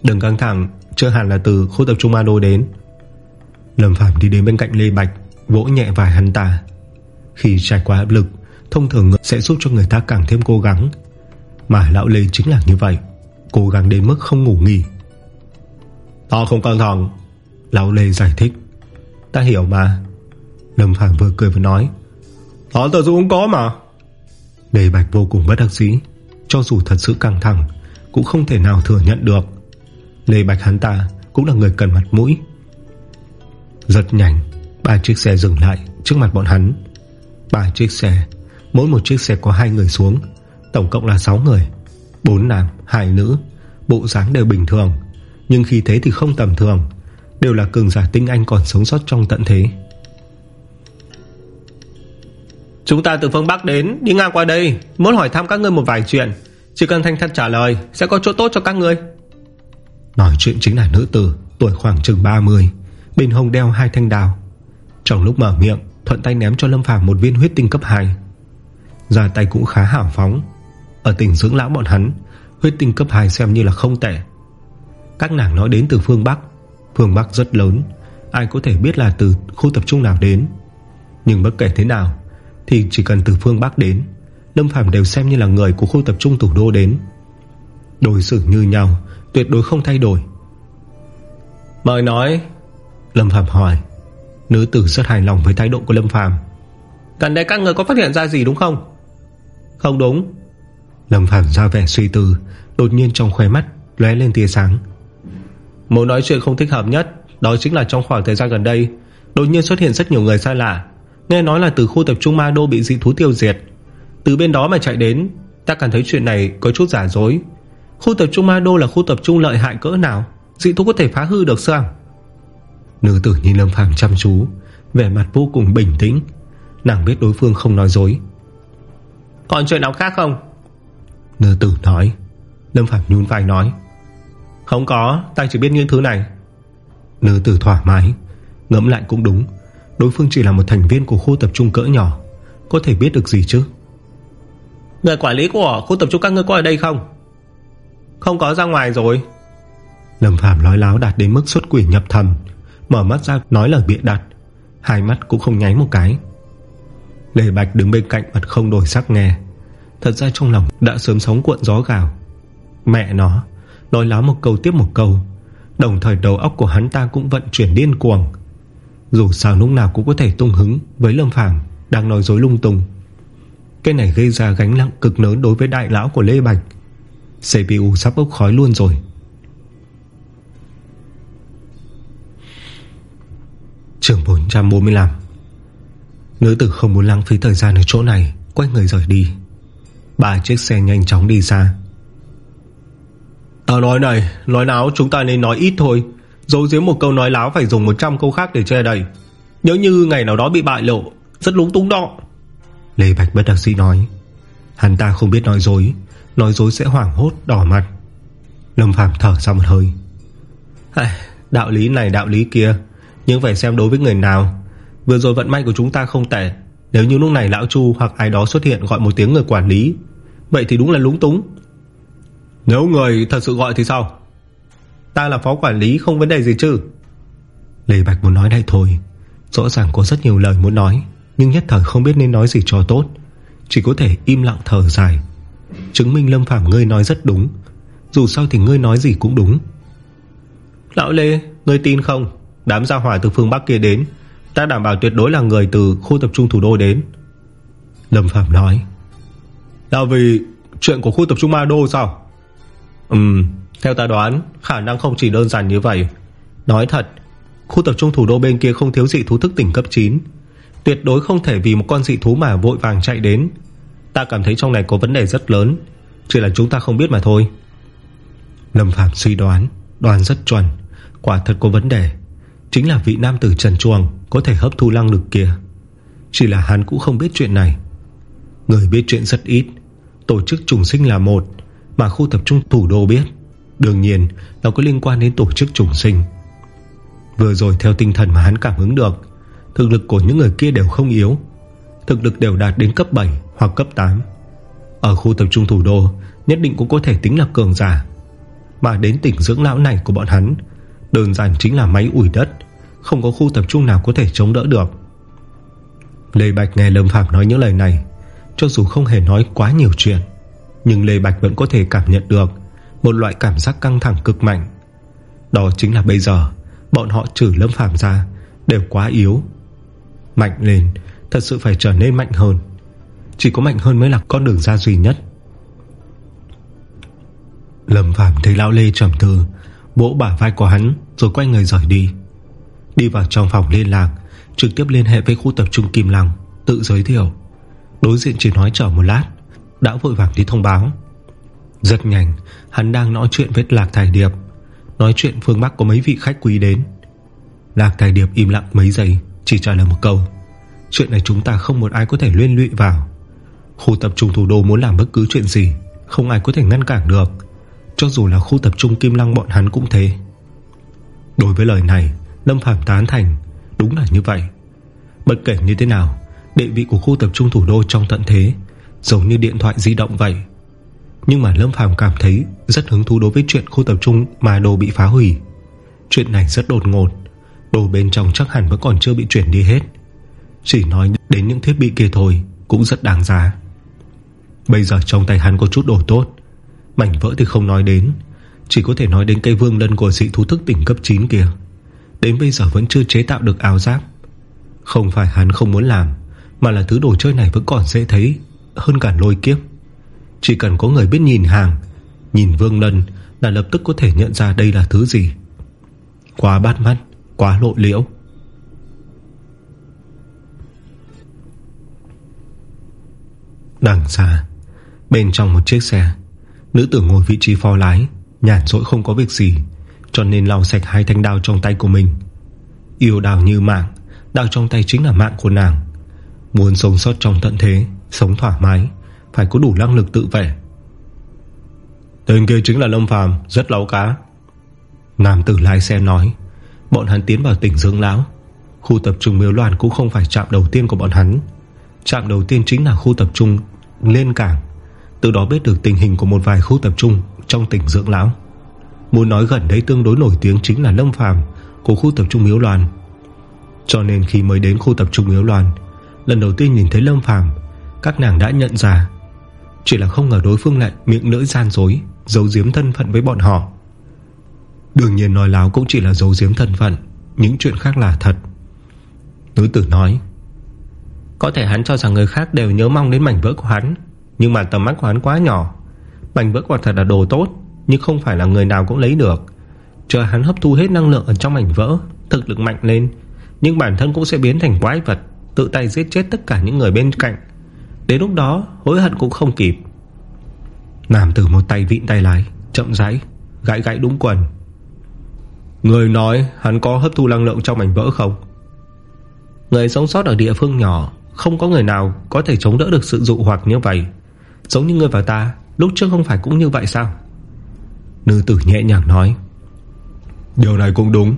Đừng căng thẳng Chưa hẳn là từ khu tập trung ma đô đến. Lâm Phạm đi đến bên cạnh Lê Bạch, Vỗ nhẹ vài hắn ta. Khi trải qua áp lực, Thông thường sẽ giúp cho người ta càng thêm cố gắng. Mà lão Lê chính là như vậy. Cố gắng đến mức không ngủ nghỉ. To không căng thẳng, Lão Lê giải thích. Ta hiểu mà. Lâm Phàm vừa cười vừa nói. Đó tự dụ cũng có mà. Lê Bạch vô cùng bất đắc dĩ, Cho dù thật sự căng thẳng, Cũng không thể nào thừa nhận được. Lê Bạch hắn ta cũng là người cần mặt mũi. Rất nhanh, Ba chiếc xe dừng lại trước mặt bọn hắn. Ba chiếc xe, Mỗi một chiếc xe có hai người xuống, Tổng cộng là 6 người bốn nam, hai nữ Bộ dáng đều bình thường Nhưng khi thế thì không tầm thường Đều là cường giả tinh anh còn sống sót trong tận thế. Chúng ta từ phương Bắc đến Đi ngang qua đây Muốn hỏi thăm các ngươi một vài chuyện. Chỉ cần thanh thật trả lời Sẽ có chỗ tốt cho các ngươi. Nói chuyện chính là nữ tử Tuổi khoảng chừng 30 Bên hông đeo hai thanh đào Trong lúc mở miệng Thuận tay ném cho Lâm Phàm một viên huyết tinh cấp 2 Ra tay cũng khá hảo phóng Ở tỉnh dưỡng lão bọn hắn Huyết tinh cấp 2 xem như là không tệ. Các nàng nói đến từ phương Bắc. Phương Bắc rất lớn Ai có thể biết là từ khu tập trung nào đến. Nhưng bất kể thế nào Thì chỉ cần từ phương Bắc đến Lâm Phàm đều xem như là người của khu tập trung thủ đô đến. Đối xử như nhau Tuyệt đối không thay đổi. Mời nói. Lâm Phàm hỏi. Nữ tử rất hài lòng với thái độ của Lâm Phàm. Gần đây các người có phát hiện ra gì đúng không? Không đúng Lâm Phàm ra vẻ suy tư Đột nhiên trong khóe mắt lóe lên tia sáng. Muốn nói chuyện không thích hợp nhất Đó chính là trong khoảng thời gian gần đây Đột nhiên xuất hiện rất nhiều người xa lạ. Nghe nói là từ khu tập trung ma đô bị dị thú tiêu diệt. Từ bên đó mà chạy đến Ta cảm thấy chuyện này có chút giả dối. Khu tập trung ma đô là khu tập trung lợi hại cỡ nào? Dị thú có thể phá hư được sao? Nữ tử nhìn Lâm Phàm chăm chú Vẻ mặt vô cùng bình tĩnh. Nàng biết đối phương không nói dối. Còn chuyện nào khác không Nữ tử nói. Lâm Phàm nhún vai nói. Không có ta chỉ biết những thứ này. Nữ tử thoải mái. Ngẫm lại cũng đúng. Đối phương chỉ là một thành viên của khu tập trung cỡ nhỏ. Có thể biết được gì chứ? Người quản lý của khu tập trung các ngươi có ở đây không? Không có ra ngoài rồi. Lâm Phàm nói láo đạt đến mức xuất quỷ nhập thần. Mở mắt ra nói lời bịa đặt. Hai mắt cũng không nháy một cái. Lê Bạch đứng bên cạnh mặt không đổi sắc nghe Thật ra trong lòng đã sớm sóng cuộn gió gào. Mẹ nó, Nói láo một câu tiếp một câu, Đồng thời đầu óc của hắn ta cũng vận chuyển điên cuồng. Dù sao lúc nào cũng có thể tung hứng Với Lâm Phàm Đang nói dối lung tung. Cái này gây ra gánh nặng cực lớn đối với đại lão của Lê Bạch. CPU sắp bốc khói luôn rồi. Trường 445 Nữ tử không muốn lãng phí thời gian ở chỗ này, Quay người rời đi. Ba chiếc xe nhanh chóng đi xa Tao nói này, Nói láo, chúng ta nên nói ít thôi. Dấu dưới một câu nói láo phải dùng 100 câu khác để che đầy Nếu như ngày nào đó bị bại lộ, Rất lúng túng đó. Lê Bạch bất đắc sĩ nói, Hắn ta không biết nói dối Nói dối sẽ hoảng hốt, đỏ mặt. Lâm Phàm thở ra một hơi. Đạo lý này, đạo lý kia, Nhưng phải xem đối với người nào. Vừa rồi vận may của chúng ta không tệ, Nếu như lúc này Lão Chu hoặc ai đó xuất hiện gọi một tiếng người quản lý Vậy thì đúng là lúng túng. Nếu người thật sự gọi thì sao? Ta là phó quản lý không vấn đề gì chứ. Lê Bạch muốn nói đây thôi. Rõ ràng có rất nhiều lời muốn nói Nhưng nhất thời không biết nên nói gì cho tốt. Chỉ có thể im lặng thở dài. Chứng minh Lâm Phàm ngươi nói rất đúng. Dù sao thì ngươi nói gì cũng đúng. Lão Lê Ngươi tin không? Đám gia hỏa từ phương Bắc kia đến Ta đảm bảo tuyệt đối là người từ khu tập trung thủ đô đến. Lâm Phạm nói là vì chuyện của khu tập trung Ma Đô sao? Ừm, Theo ta đoán, khả năng không chỉ đơn giản như vậy. Nói thật, Khu tập trung thủ đô bên kia không thiếu dị thú thức tỉnh cấp 9 Tuyệt đối không thể vì một con dị thú mà vội vàng chạy đến. Ta cảm thấy trong này có vấn đề rất lớn, Chỉ là chúng ta không biết mà thôi. Lâm Phạm suy đoán Đoán rất chuẩn. Quả thật có vấn đề. Chính là vị nam tử Trần Chuồng Có thể hấp thu năng lực kia. Chỉ là hắn cũng không biết chuyện này. Người biết chuyện rất ít. Tổ chức trùng sinh là một, Mà khu tập trung thủ đô biết. Đương nhiên, nó có liên quan đến tổ chức trùng sinh. Vừa rồi theo tinh thần mà hắn cảm ứng được, Thực lực của những người kia đều không yếu. Thực lực đều đạt đến cấp 7 hoặc cấp 8 Ở khu tập trung thủ đô, Nhất định cũng có thể tính là cường giả. Mà đến tỉnh dưỡng lão này của bọn hắn, Đơn giản chính là máy ủi đất. Không có khu tập trung nào có thể chống đỡ được. Lê Bạch nghe Lâm Phạm nói những lời này cho dù không hề nói quá nhiều chuyện, Nhưng Lê Bạch vẫn có thể cảm nhận được Một loại cảm giác căng thẳng cực mạnh. Đó chính là bây giờ, Bọn họ trừ Lâm Phạm ra Đều quá yếu. Mạnh lên, Thật sự phải trở nên mạnh hơn. Chỉ có mạnh hơn mới là con đường ra duy nhất. Lâm Phạm thấy Lão Lê trầm tư, Vỗ bả vai của hắn Rồi quay người rời đi. Đi vào trong phòng liên lạc, Trực tiếp liên hệ với khu tập trung Kim Lăng, Tự giới thiệu. Đối diện chỉ nói chờ một lát, Đã vội vàng đi thông báo. Rất nhanh, hắn đang nói chuyện với Lạc Thải Điệp, Nói chuyện phương Bắc có mấy vị khách quý đến. Lạc Thải Điệp im lặng mấy giây, Chỉ trả lời một câu. Chuyện này chúng ta không một ai có thể liên lụy vào. Khu tập trung thủ đô muốn làm bất cứ chuyện gì, Không ai có thể ngăn cản được. Cho dù là khu tập trung Kim Lăng bọn hắn cũng thế. Đối với lời này, Lâm Phàm tán thành, Đúng là như vậy. Bất kể như thế nào Địa vị của khu tập trung thủ đô trong tận thế, Giống như điện thoại di động vậy. Nhưng mà Lâm Phàm cảm thấy Rất hứng thú đối với chuyện khu tập trung Mà đồ bị phá hủy. Chuyện này rất đột ngột, Đồ bên trong chắc hẳn vẫn còn chưa bị chuyển đi hết. Chỉ nói đến những thiết bị kia thôi Cũng rất đáng giá. Bây giờ trong tay hắn có chút đồ tốt, Mảnh vỡ thì không nói đến, Chỉ có thể nói đến cây vương lân của dị thú thức tỉnh cấp 9 kia. Đến bây giờ vẫn chưa chế tạo được áo giáp. Không phải hắn không muốn làm mà là thứ đồ chơi này vẫn còn dễ thấy Hơn cả lôi kiếp. Chỉ cần có người biết nhìn hàng, Nhìn vương lân là lập tức có thể nhận ra đây là thứ gì. Quá bát mắt, Quá lộ liễu. Đằng xa, Bên trong một chiếc xe, Nữ tử ngồi vị trí phó lái, Nhàn rỗi không có việc gì, Cho nên lau sạch hai thanh đao trong tay của mình. Yêu đào như mạng, Đao trong tay chính là mạng của nàng. Muốn sống sót trong tận thế, Sống thoải mái, Phải có đủ năng lực tự vệ. Tên kia chính là Lâm Phàm, Rất láu cá. Nam tử lái xe nói, Bọn hắn tiến vào tỉnh Dương Lão. Khu tập trung miếu loạn cũng không phải trạm đầu tiên của bọn hắn. Trạm đầu tiên chính là khu tập trung Lên cảng. Từ đó biết được tình hình của một vài khu tập trung Trong tỉnh Dưỡng Lão. Muốn nói gần đấy tương đối nổi tiếng chính là Lâm Phàm Của khu tập trung Miếu Loan Cho nên khi mới đến khu tập trung Miếu Loan Lần đầu tiên nhìn thấy Lâm Phàm, Các nàng đã nhận ra. Chỉ là không ngờ đối phương lại miệng lưỡi gian dối, Giấu giếm thân phận với bọn họ. Đương nhiên nói láo cũng chỉ là giấu giếm thân phận, Những chuyện khác là thật. Nữ tử nói, Có thể hắn cho rằng người khác đều nhớ mong đến mảnh vỡ của hắn, nhưng mà tầm mắt của hắn quá nhỏ. Mảnh vỡ quả thật là đồ tốt, Nhưng không phải là người nào cũng lấy được. Chờ hắn hấp thu hết năng lượng ở trong mảnh vỡ, Thực lực mạnh lên, Nhưng bản thân cũng sẽ biến thành quái vật. Tự tay giết chết tất cả những người bên cạnh. Đến lúc đó, hối hận cũng không kịp. Nam tử một tay vịn tay lái, Chậm rãi, Gãi gãi đúng quần. Người nói hắn có hấp thu năng lượng trong mảnh vỡ không? Người sống sót ở địa phương nhỏ, Không có người nào có thể chống đỡ được sự dụ hoặc như vậy. Giống như người và ta, Lúc trước không phải cũng như vậy sao? Nữ tử nhẹ nhàng nói. Điều này cũng đúng.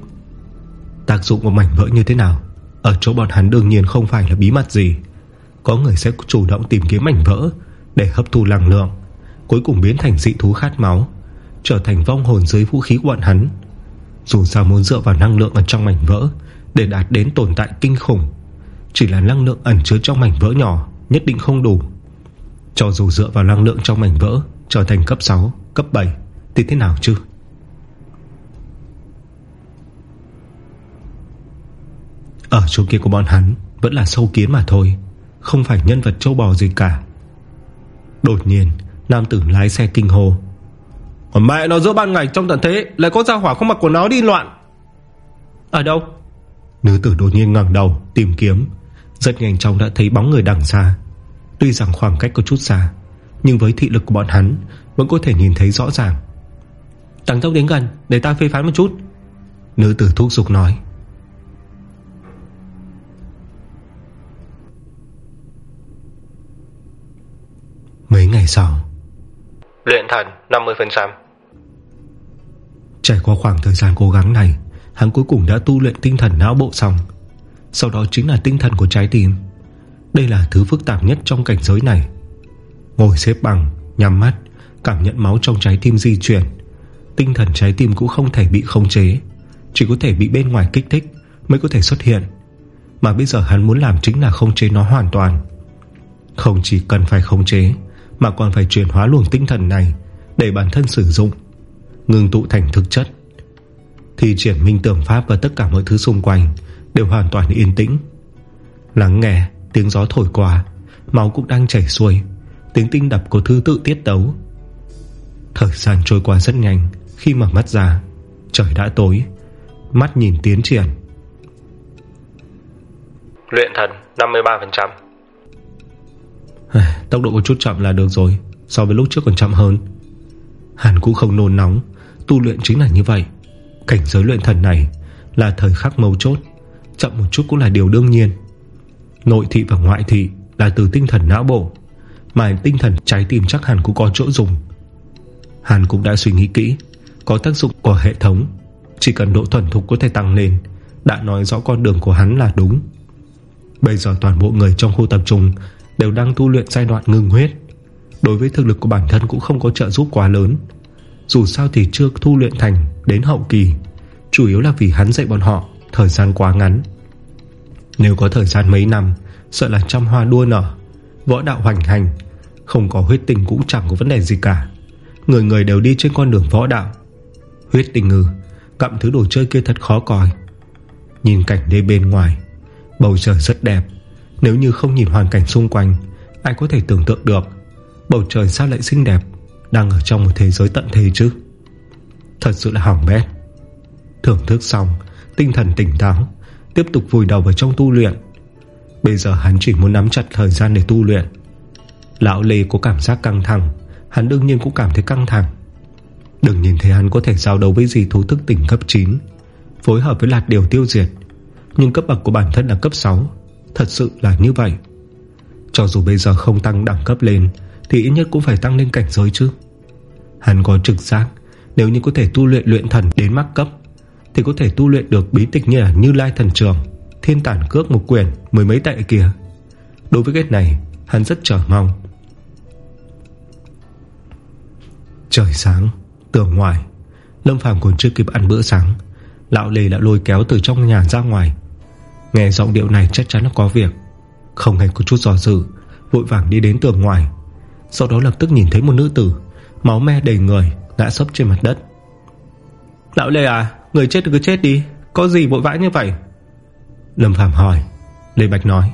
Tác dụng của mảnh vỡ như thế nào? Ở chỗ bọn hắn đương nhiên không phải là bí mật gì. Có người sẽ chủ động tìm kiếm mảnh vỡ Để hấp thu năng lượng Cuối cùng biến thành dị thú khát máu Trở thành vong hồn dưới vũ khí của bọn hắn. Dù sao muốn dựa vào năng lượng Ở trong mảnh vỡ Để đạt đến tồn tại kinh khủng Chỉ là năng lượng ẩn chứa trong mảnh vỡ nhỏ Nhất định không đủ. Cho dù dựa vào năng lượng trong mảnh vỡ Trở thành cấp 6, cấp 7 Thì thế nào chứ? Ở chỗ kia của bọn hắn Vẫn là sâu kiến mà thôi Không phải nhân vật châu bò gì cả. Đột nhiên Nam tử lái xe kinh hồ Còn mẹ nó giữa ban ngày trong tận thế Lại có ra hỏa không mặc quần áo đi loạn. Ở đâu? Nữ tử đột nhiên ngẩng đầu tìm kiếm. Rất nhanh chóng đã thấy bóng người đằng xa. Tuy rằng khoảng cách có chút xa Nhưng với thị lực của bọn hắn Vẫn có thể nhìn thấy rõ ràng. Tăng tốc đến gần để ta phê phán một chút. Nữ tử thúc giục nói Mấy ngày sau. Luyện thần 50% Trải qua khoảng thời gian cố gắng này Hắn cuối cùng đã tu luyện tinh thần não bộ xong. Sau đó chính là tinh thần của trái tim. Đây là thứ phức tạp nhất trong cảnh giới này. Ngồi xếp bằng Nhắm mắt Cảm nhận máu trong trái tim di chuyển. Tinh thần trái tim cũng không thể bị khống chế. Chỉ có thể bị bên ngoài kích thích Mới có thể xuất hiện. Mà bây giờ hắn muốn làm chính là khống chế nó hoàn toàn. Không chỉ cần phải khống chế mà còn phải chuyển hóa luồng tinh thần này Để bản thân sử dụng Ngừng tụ thành thực chất. Thì triển minh tưởng pháp và tất cả mọi thứ xung quanh Đều hoàn toàn yên tĩnh. Lắng nghe tiếng gió thổi qua, Máu cũng đang chảy xuôi, Tiếng tinh đập của thứ tự tiết tấu. Thời gian trôi qua rất nhanh, Khi mở mắt ra, Trời đã tối, Mắt nhìn tiến triển. Luyện thần 53% Tốc độ có chút chậm là được rồi, So với lúc trước còn chậm hơn. Hắn cũng không nôn nóng, Tu luyện chính là như vậy. Cảnh giới luyện thần này Là thời khắc mấu chốt, Chậm một chút cũng là điều đương nhiên. Nội thị và ngoại thị là từ tinh thần não bộ, Mà tinh thần trái tim chắc hẳn cũng có chỗ dùng. Hàn cũng đã suy nghĩ kỹ, Có tác dụng của hệ thống, Chỉ cần độ thuần thục có thể tăng lên, Đã nói rõ con đường của hắn là đúng. Bây giờ toàn bộ người trong khu tập trung Đều đang tu luyện giai đoạn ngưng huyết. Đối với thực lực của bản thân cũng không có trợ giúp quá lớn. Dù sao thì chưa thu luyện thành Đến hậu kỳ, Chủ yếu là vì hắn dạy bọn họ Thời gian quá ngắn. Nếu có thời gian mấy năm, Sợ là trăm hoa đua nở, Võ đạo hoành hành, Không có huyết tình cũng chẳng có vấn đề gì cả. Người người đều đi trên con đường võ đạo. Huyết tình ngư Cặm thứ đồ chơi kia thật khó coi. Nhìn cảnh đê bên ngoài, Bầu trời rất đẹp. Nếu như không nhìn hoàn cảnh xung quanh, Ai có thể tưởng tượng được Bầu trời sao lại xinh đẹp Đang ở trong một thế giới tận thế chứ? Thật sự là hỏng bét. Thưởng thức xong, Tinh thần tỉnh táo, Tiếp tục vùi đầu vào trong tu luyện. Bây giờ hắn chỉ muốn nắm chặt thời gian để tu luyện. Lão Lê có cảm giác căng thẳng, Hắn đương nhiên cũng cảm thấy căng thẳng. Đừng nhìn thấy hắn có thể giao đấu với gì thú thức tỉnh cấp 9 Phối hợp với lạt điều tiêu diệt. Nhưng cấp bậc của bản thân là cấp 6 Thật sự là như vậy. Cho dù bây giờ không tăng đẳng cấp lên, Thì ít nhất cũng phải tăng lên cảnh giới chứ. Hắn có trực giác, Nếu như có thể tu luyện luyện thần đến mắc cấp, Thì có thể tu luyện được bí tịch như là Như Lai Thần Trường, Thiên tản cước một quyển Mười mấy tệ kia. Đối với cái này, Hắn rất chờ mong. Trời sáng, Tường ngoài. Lâm Phàm còn chưa kịp ăn bữa sáng, Lão Lê đã lôi kéo từ trong nhà ra ngoài. Nghe giọng điệu này chắc chắn là có việc. Không hề có chút giò dự Vội vàng đi đến tường ngoài. Sau đó lập tức nhìn thấy một nữ tử Máu me đầy người Ngã sấp trên mặt đất. Lão Lê à Người chết cứ chết đi Có gì vội vã như vậy? Lâm Phàm hỏi. Lê Bạch nói.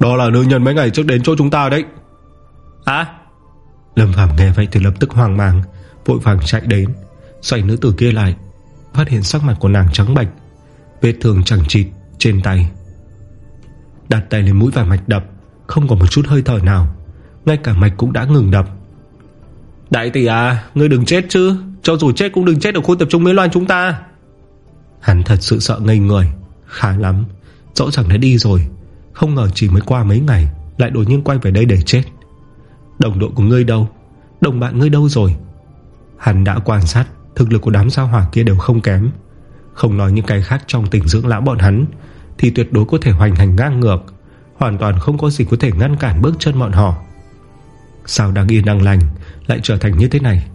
Đó là nữ nhân mấy ngày trước đến chỗ chúng ta đấy. À Lâm Phàm nghe vậy thì lập tức hoang mang Vội vàng chạy đến Xoay nữ tử kia lại Phát hiện sắc mặt của nàng trắng bạch Vết thương chẳng chịt trên tay. Đặt tay lên mũi và mạch đập Không có một chút hơi thở nào. Ngay cả mạch cũng đã ngừng đập. Đại tỷ à Ngươi đừng chết chứ. Cho dù chết cũng đừng chết ở khu tập trung Mỹ Loan chúng ta. Hắn thật sự sợ ngây người. Khá lắm. Rõ ràng đã đi rồi. Không ngờ chỉ mới qua mấy ngày Lại đột nhiên quay về đây để chết. Đồng đội của ngươi đâu? Đồng bạn ngươi đâu rồi? Hắn đã quan sát Thực lực của đám sao hỏa kia đều không kém. Không nói những cái khác trong tình dưỡng lão bọn hắn Thì tuyệt đối có thể hoành hành ngang ngược Hoàn toàn không có gì có thể ngăn cản bước chân bọn họ. Sao đang yên đang lành Lại trở thành như thế này?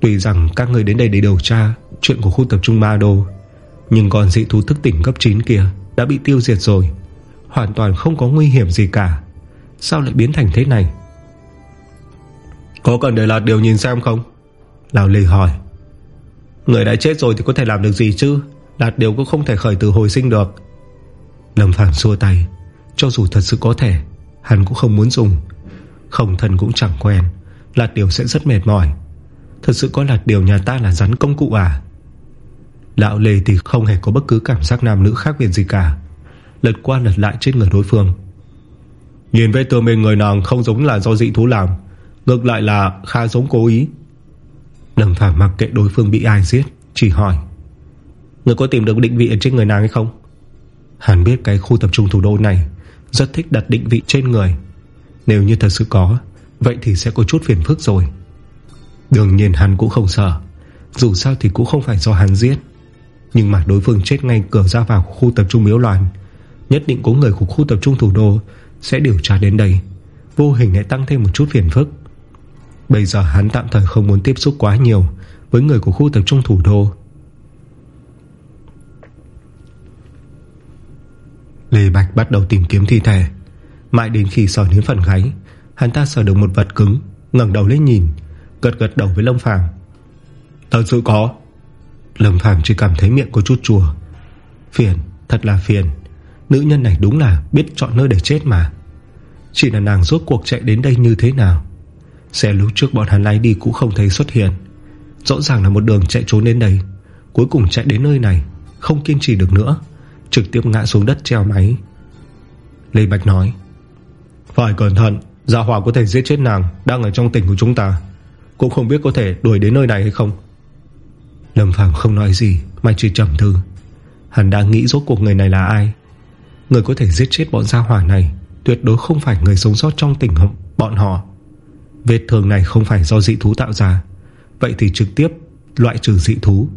Tuy rằng các người đến đây để điều tra Chuyện của khu tập trung Ma Đô Nhưng còn dị thú thức tỉnh cấp 9 kia Đã bị tiêu diệt rồi Hoàn toàn không có nguy hiểm gì cả. Sao lại biến thành thế này? Có cần để lạt điều nhìn xem không? Lào Lê hỏi. Người đã chết rồi thì có thể làm được gì chứ? Lạt điều cũng không thể khởi từ hồi sinh được Lâm Phàm xua tay. Cho dù thật sự có thể, Hắn cũng không muốn dùng. Không thần cũng chẳng quen. Lạt điều sẽ rất mệt mỏi. Thật sự có lạt điều nhà ta là rắn công cụ à? Lão Lê thì không hề có bất cứ cảm giác nam nữ khác biệt gì cả. Lật qua lật lại trên người đối phương. Nhìn vết tường bên người nàng không giống là do dị thú làm. Ngược lại là khá giống cố ý. Lâm Phạm mặc kệ đối phương bị ai giết, Chỉ hỏi. Người có tìm được định vị ở trên người nàng hay không? Hắn biết cái khu tập trung thủ đô này Rất thích đặt định vị trên người. Nếu như thật sự có, Vậy thì sẽ có chút phiền phức rồi. Đương nhiên hắn cũng không sợ. Dù sao thì cũng không phải do hắn giết. Nhưng mà đối phương chết ngay cửa ra vào khu tập trung miếu loạn, Nhất định có người của khu tập trung thủ đô Sẽ điều tra đến đây. Vô hình lại tăng thêm một chút phiền phức. Bây giờ hắn tạm thời không muốn tiếp xúc quá nhiều Với người của khu tập trung thủ đô. Lê Bạch bắt đầu tìm kiếm thi thể. Mãi đến khi sờ đến phần gáy Hắn ta sờ được một vật cứng ngẩng đầu lên nhìn Gật gật đầu với Lâm Phàm. Thật sự có. Lâm Phàm chỉ cảm thấy miệng có chút chùa Phiền, thật là phiền. Nữ nhân này đúng là biết chọn nơi để chết mà. Chỉ là nàng rốt cuộc chạy đến đây như thế nào? Xe lúc trước bọn hắn lái đi cũng không thấy xuất hiện. Rõ ràng là một đường chạy trốn đến đây Cuối cùng chạy đến nơi này Không kiên trì được nữa. Trực tiếp ngã xuống đất treo máy. Lê Bạch nói, Phải cẩn thận, Gia Hòa có thể giết chết nàng Đang ở trong tỉnh của chúng ta. Cũng không biết có thể đuổi đến nơi này hay không. Lâm Phàm không nói gì, Mà chỉ trầm thư Hắn đang nghĩ rốt cuộc người này là ai. Người có thể giết chết bọn Gia Hỏa này Tuyệt đối không phải người sống sót trong tỉnh bọn họ. Vết thương này không phải do dị thú tạo ra, Vậy thì trực tiếp loại trừ dị thú.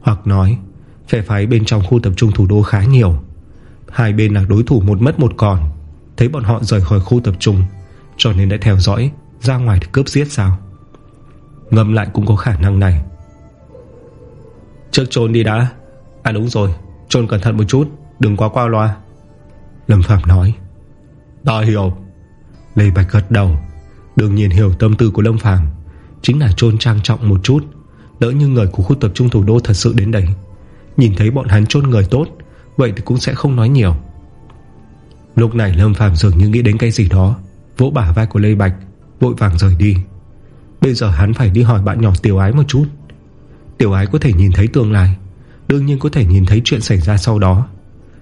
Hoặc nói Phe phái bên trong khu tập trung thủ đô khá nhiều. Hai bên là đối thủ một mất một còn. Thấy bọn họ rời khỏi khu tập trung, Cho nên đã theo dõi, Ra ngoài để cướp giết sao? Ngâm lại cũng có khả năng này. Trước trốn đi đã. À đúng rồi Trốn cẩn thận một chút, Đừng quá qua loa. Lâm Phạm nói. Ta hiểu. Lê Bạch gật đầu. Đương nhiên hiểu tâm tư của Lâm Phàm, Chính là trôn trang trọng một chút. Đỡ như người của khu tập trung thủ đô thật sự đến đây Nhìn thấy bọn hắn chôn người tốt, Vậy thì cũng sẽ không nói nhiều. Lúc này Lâm Phàm dường như nghĩ đến cái gì đó, Vỗ bả vai của Lê Bạch, Vội vàng rời đi. Bây giờ hắn phải đi hỏi bạn nhỏ Tiểu Ái một chút. Tiểu Ái có thể nhìn thấy tương lai, Đương nhiên có thể nhìn thấy chuyện xảy ra sau đó.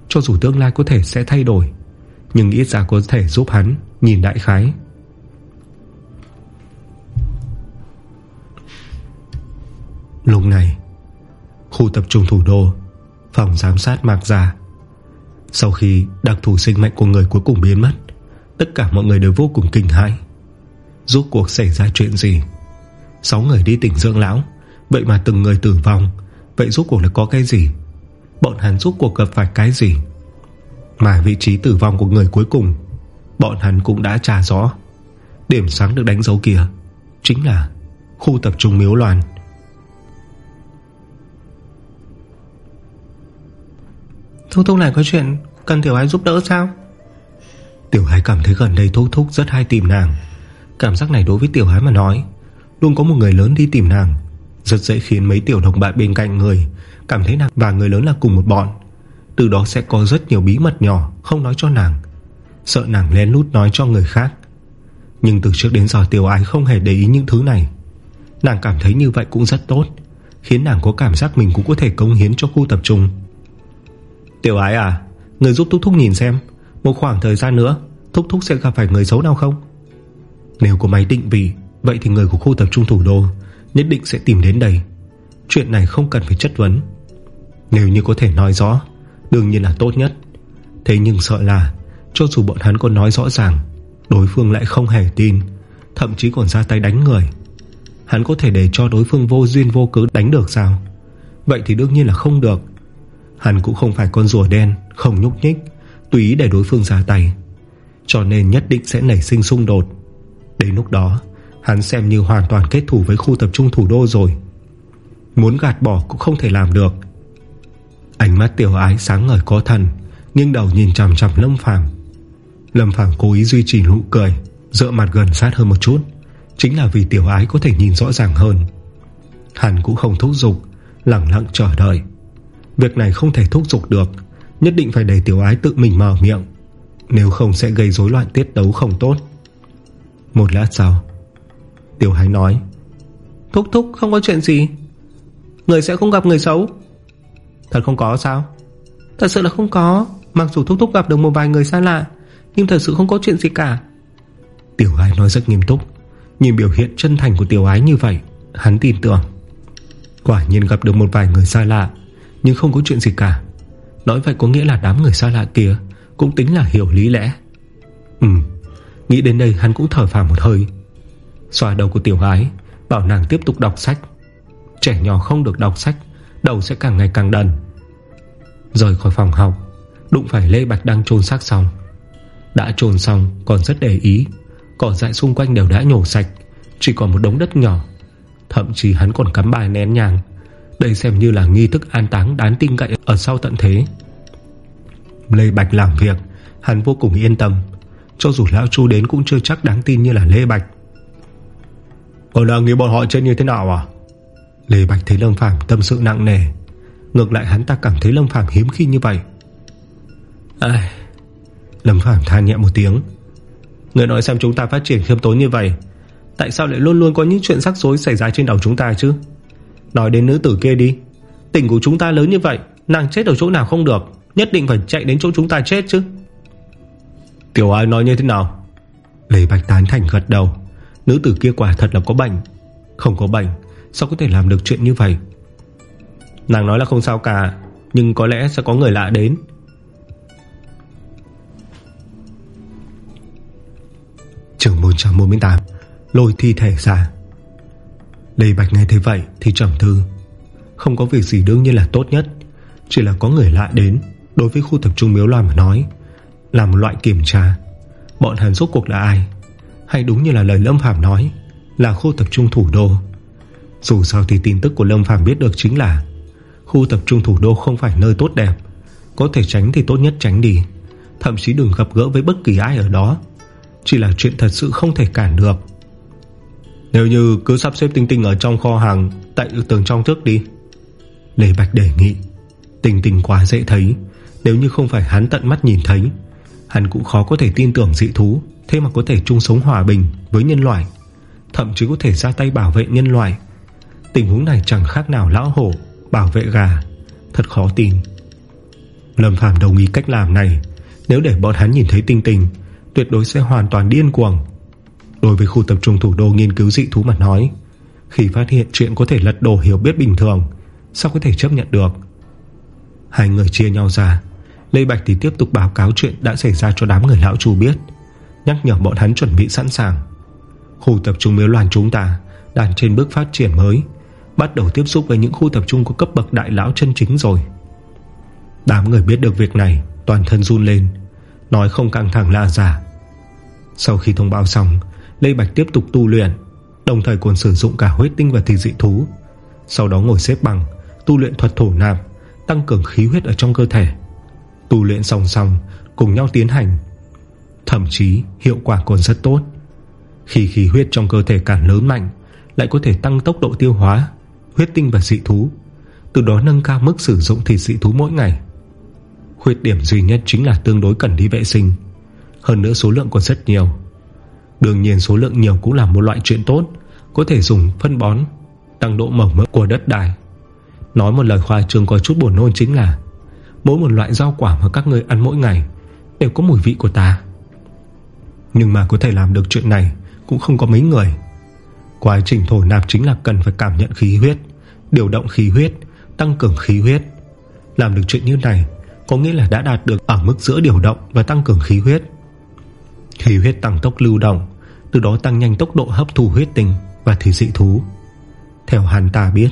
Cho dù tương lai có thể sẽ thay đổi, Nhưng ít ra có thể giúp hắn Nhìn đại khái. Lúc này Khu tập trung thủ đô, Phòng giám sát mạc ra Sau khi đặc thù sinh mệnh của người cuối cùng biến mất, Tất cả mọi người đều vô cùng kinh hãi. Rốt cuộc xảy ra chuyện gì? Sáu người đi tỉnh dưỡng Lão, Vậy mà từng người tử vong, Vậy rốt cuộc là có cái gì? Bọn hắn rốt cuộc gặp phải cái gì? Mà vị trí tử vong của người cuối cùng, Bọn hắn cũng đã trả rõ. Điểm sáng được đánh dấu kia Chính là khu tập trung miếu loạn. Thúc Thúc này có chuyện Cần Tiểu Ái giúp đỡ sao? Tiểu Ái cảm thấy gần đây Thúc Thúc rất hay tìm nàng. Cảm giác này đối với Tiểu Ái mà nói, Luôn có một người lớn đi tìm nàng. Rất dễ khiến mấy tiểu đồng bạn bên cạnh người Cảm thấy nàng và người lớn là cùng một bọn. Từ đó sẽ có rất nhiều bí mật nhỏ Không nói cho nàng. Sợ nàng lén lút nói cho người khác. Nhưng từ trước đến giờ Tiểu Ái không hề để ý những thứ này. Nàng cảm thấy như vậy cũng rất tốt, Khiến nàng có cảm giác mình cũng có thể công hiến cho khu tập trung. Tiểu ái à Người giúp Thúc Thúc nhìn xem, Một khoảng thời gian nữa, Thúc Thúc sẽ gặp phải người xấu nào không? Nếu có máy định vị, Vậy thì người của khu tập trung thủ đô Nhất định sẽ tìm đến đây. Chuyện này không cần phải chất vấn. Nếu như có thể nói rõ, Đương nhiên là tốt nhất. Thế nhưng sợ là, Cho dù bọn hắn có nói rõ ràng, Đối phương lại không hề tin, Thậm chí còn ra tay đánh người. Hắn có thể để cho đối phương vô duyên vô cớ đánh được sao? Vậy thì đương nhiên là không được. Hắn cũng không phải con rùa đen, Không nhúc nhích, Tùy ý để đối phương ra tay. Cho nên nhất định sẽ nảy sinh xung đột. Đến lúc đó, Hắn xem như hoàn toàn kết thủ với khu tập trung thủ đô rồi. Muốn gạt bỏ cũng không thể làm được. Ánh mắt tiểu ái sáng ngời có thần Nhưng đầu nhìn chằm chằm Lâm Phàm. Lâm Phàm cố ý duy trì nụ cười, Dựa mặt gần sát hơn một chút, Chính là vì tiểu ái có thể nhìn rõ ràng hơn. Hắn cũng không thúc giục, Lặng lặng chờ đợi. Việc này không thể thúc giục được, Nhất định phải để tiểu ái tự mình mở miệng, Nếu không sẽ gây rối loạn tiết đấu không tốt. Một lát sau, Tiểu ái nói, Thúc thúc, không có chuyện gì. Người sẽ không gặp người xấu. Thật không có sao? Thật sự là không có. Mặc dù thúc thúc gặp được một vài người xa lạ, Nhưng thật sự không có chuyện gì cả. Tiểu ái nói rất nghiêm túc, Nhìn biểu hiện chân thành của tiểu ái như vậy, Hắn tin tưởng. Quả nhiên gặp được một vài người xa lạ nhưng không có chuyện gì cả. Nói vậy có nghĩa là đám người xa lạ kia Cũng tính là hiểu lý lẽ. Ừ Nghĩ đến đây hắn cũng thở phào một hơi. Xoa đầu của tiểu gái, Bảo nàng tiếp tục đọc sách. Trẻ nhỏ không được đọc sách, Đầu sẽ càng ngày càng đần. Rời khỏi phòng học, Đụng phải Lê Bạch đang trôn xác xong. Đã trôn xong còn rất để ý, Cỏ dại xung quanh đều đã nhổ sạch, Chỉ còn một đống đất nhỏ, Thậm chí hắn còn cắm bài nén nhàng đây xem như là nghi thức an táng đáng tin cậy Ở sau tận thế. Lê Bạch làm việc, Hắn vô cùng yên tâm. Cho dù Lão Chu đến cũng chưa chắc đáng tin như là Lê Bạch. Còn đang nghĩ bọn họ chết như thế nào à? Lê Bạch thấy Lâm Phàm tâm sự nặng nề, Ngược lại hắn ta cảm thấy Lâm Phàm hiếm khi như vậy. Ai... Lâm Phàm than nhẹ một tiếng. Người nói xem chúng ta phát triển khiêm tốn như vậy, Tại sao lại luôn luôn có những chuyện rắc rối Xảy ra trên đầu chúng ta chứ? Nói đến nữ tử kia đi. Tình của chúng ta lớn như vậy, Nàng chết ở chỗ nào không được, Nhất định phải chạy đến chỗ chúng ta chết chứ. Tiểu ai nói như thế nào? Lê Bạch tán thành gật đầu. Nữ tử kia quả thật là có bệnh. Không có bệnh, Sao có thể làm được chuyện như vậy? Nàng nói là không sao cả, Nhưng có lẽ sẽ có người lạ đến. Trường 448 Lôi thi thể ra. Lê Bạch nghe thấy vậy thì trầm thư Không có việc gì đương nhiên là tốt nhất. Chỉ là có người lạ đến, Đối với khu tập trung miếu loài mà nói, Là một loại kiểm tra. Bọn hắn rốt cuộc là ai? Hay đúng như là lời Lâm phàm nói, Là khu tập trung thủ đô? Dù sao thì tin tức của Lâm phàm biết được chính là, Khu tập trung thủ đô không phải nơi tốt đẹp. Có thể tránh thì tốt nhất tránh đi. Thậm chí đừng gặp gỡ với bất kỳ ai ở đó. Chỉ là chuyện thật sự không thể cản được. Nếu như cứ sắp xếp tinh tinh ở trong kho hàng, Tại tường trong trước đi. Lê Bạch đề nghị. Tinh tinh quá dễ thấy. Nếu như không phải hắn tận mắt nhìn thấy, Hắn cũng khó có thể tin tưởng dị thú, Thế mà có thể chung sống hòa bình với nhân loại, Thậm chí có thể ra tay bảo vệ nhân loại. Tình huống này chẳng khác nào lão hổ, Bảo vệ gà. Thật khó tin. Lâm Phàm đồng ý cách làm này. Nếu để bọn hắn nhìn thấy tinh tình Tuyệt đối sẽ hoàn toàn điên cuồng. Đối với khu tập trung thủ đô nghiên cứu dị thú mà nói, Khi phát hiện chuyện có thể lật đổ hiểu biết bình thường, Sao có thể chấp nhận được? Hai người chia nhau ra. Lê Bạch thì tiếp tục báo cáo chuyện Đã xảy ra cho đám người lão chú biết, Nhắc nhở bọn hắn chuẩn bị sẵn sàng. Khu tập trung miếu loàn chúng ta Đang trên bước phát triển mới, Bắt đầu tiếp xúc với những khu tập trung Có cấp bậc đại lão chân chính rồi. Đám người biết được việc này, Toàn thân run lên, Nói không căng thẳng là giả. Sau khi thông báo xong Lê Bạch tiếp tục tu luyện, Đồng thời còn sử dụng cả huyết tinh và thịt dị thú. Sau đó ngồi xếp bằng, Tu luyện thuật thổ nạp, Tăng cường khí huyết ở trong cơ thể. Tu luyện song song, Cùng nhau tiến hành. Thậm chí, hiệu quả còn rất tốt. Khi khí huyết trong cơ thể càng lớn mạnh, Lại có thể tăng tốc độ tiêu hóa, Huyết tinh và dị thú, Từ đó nâng cao mức sử dụng thịt dị thú mỗi ngày. Khuyết điểm duy nhất chính là tương đối cần đi vệ sinh. Hơn nữa số lượng còn rất nhiều. Đương nhiên số lượng nhiều cũng là một loại chuyện tốt, Có thể dùng phân bón, Tăng độ mỏng mỡ của đất đai Nói một lời khoa trường có chút buồn nôn chính là, Mỗi một loại rau quả mà các người ăn mỗi ngày Đều có mùi vị của ta. Nhưng mà có thể làm được chuyện này Cũng không có mấy người. Quá trình thổi nạp chính là cần phải cảm nhận khí huyết, Điều động khí huyết, Tăng cường khí huyết. Làm được chuyện như này Có nghĩa là đã đạt được ở mức giữa điều động Và tăng cường khí huyết. Khí huyết tăng tốc lưu động Từ đó tăng nhanh tốc độ hấp thu huyết tinh Và thủy dị thú. Theo hắn ta biết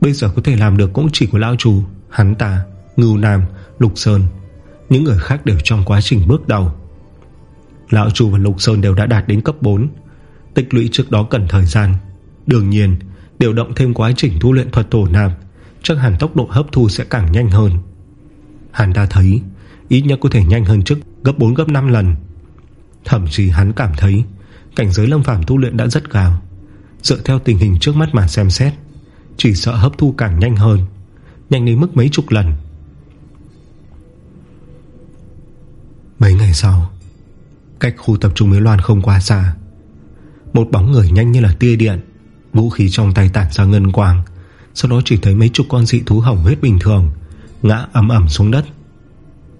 Bây giờ có thể làm được cũng chỉ của Lão Trù Hắn ta, Ngưu Nam, Lục Sơn Những người khác đều trong quá trình bước đầu. Lão Trù và Lục Sơn đều đã đạt đến cấp 4 Tích lũy trước đó cần thời gian. Đương nhiên Điều động thêm quá trình thu luyện thuật tổ nam Chắc hẳn tốc độ hấp thu sẽ càng nhanh hơn. Hắn ta thấy Ít nhất có thể nhanh hơn trước gấp 4 gấp 5 lần. Thậm chí hắn cảm thấy Cảnh giới lâm phạm tu luyện đã rất cao. Dựa theo tình hình trước mắt mà xem xét, Chỉ sợ hấp thu càng nhanh hơn, Nhanh đến mức mấy chục lần. Mấy ngày sau, Cách khu tập trung Miếu Loan không quá xa, Một bóng người nhanh như là tia điện, Vũ khí trong tay tản ra ngân quang, Sau đó chỉ thấy mấy chục con dị thú hỏng huyết bình thường, Ngã ấm ẩm xuống đất.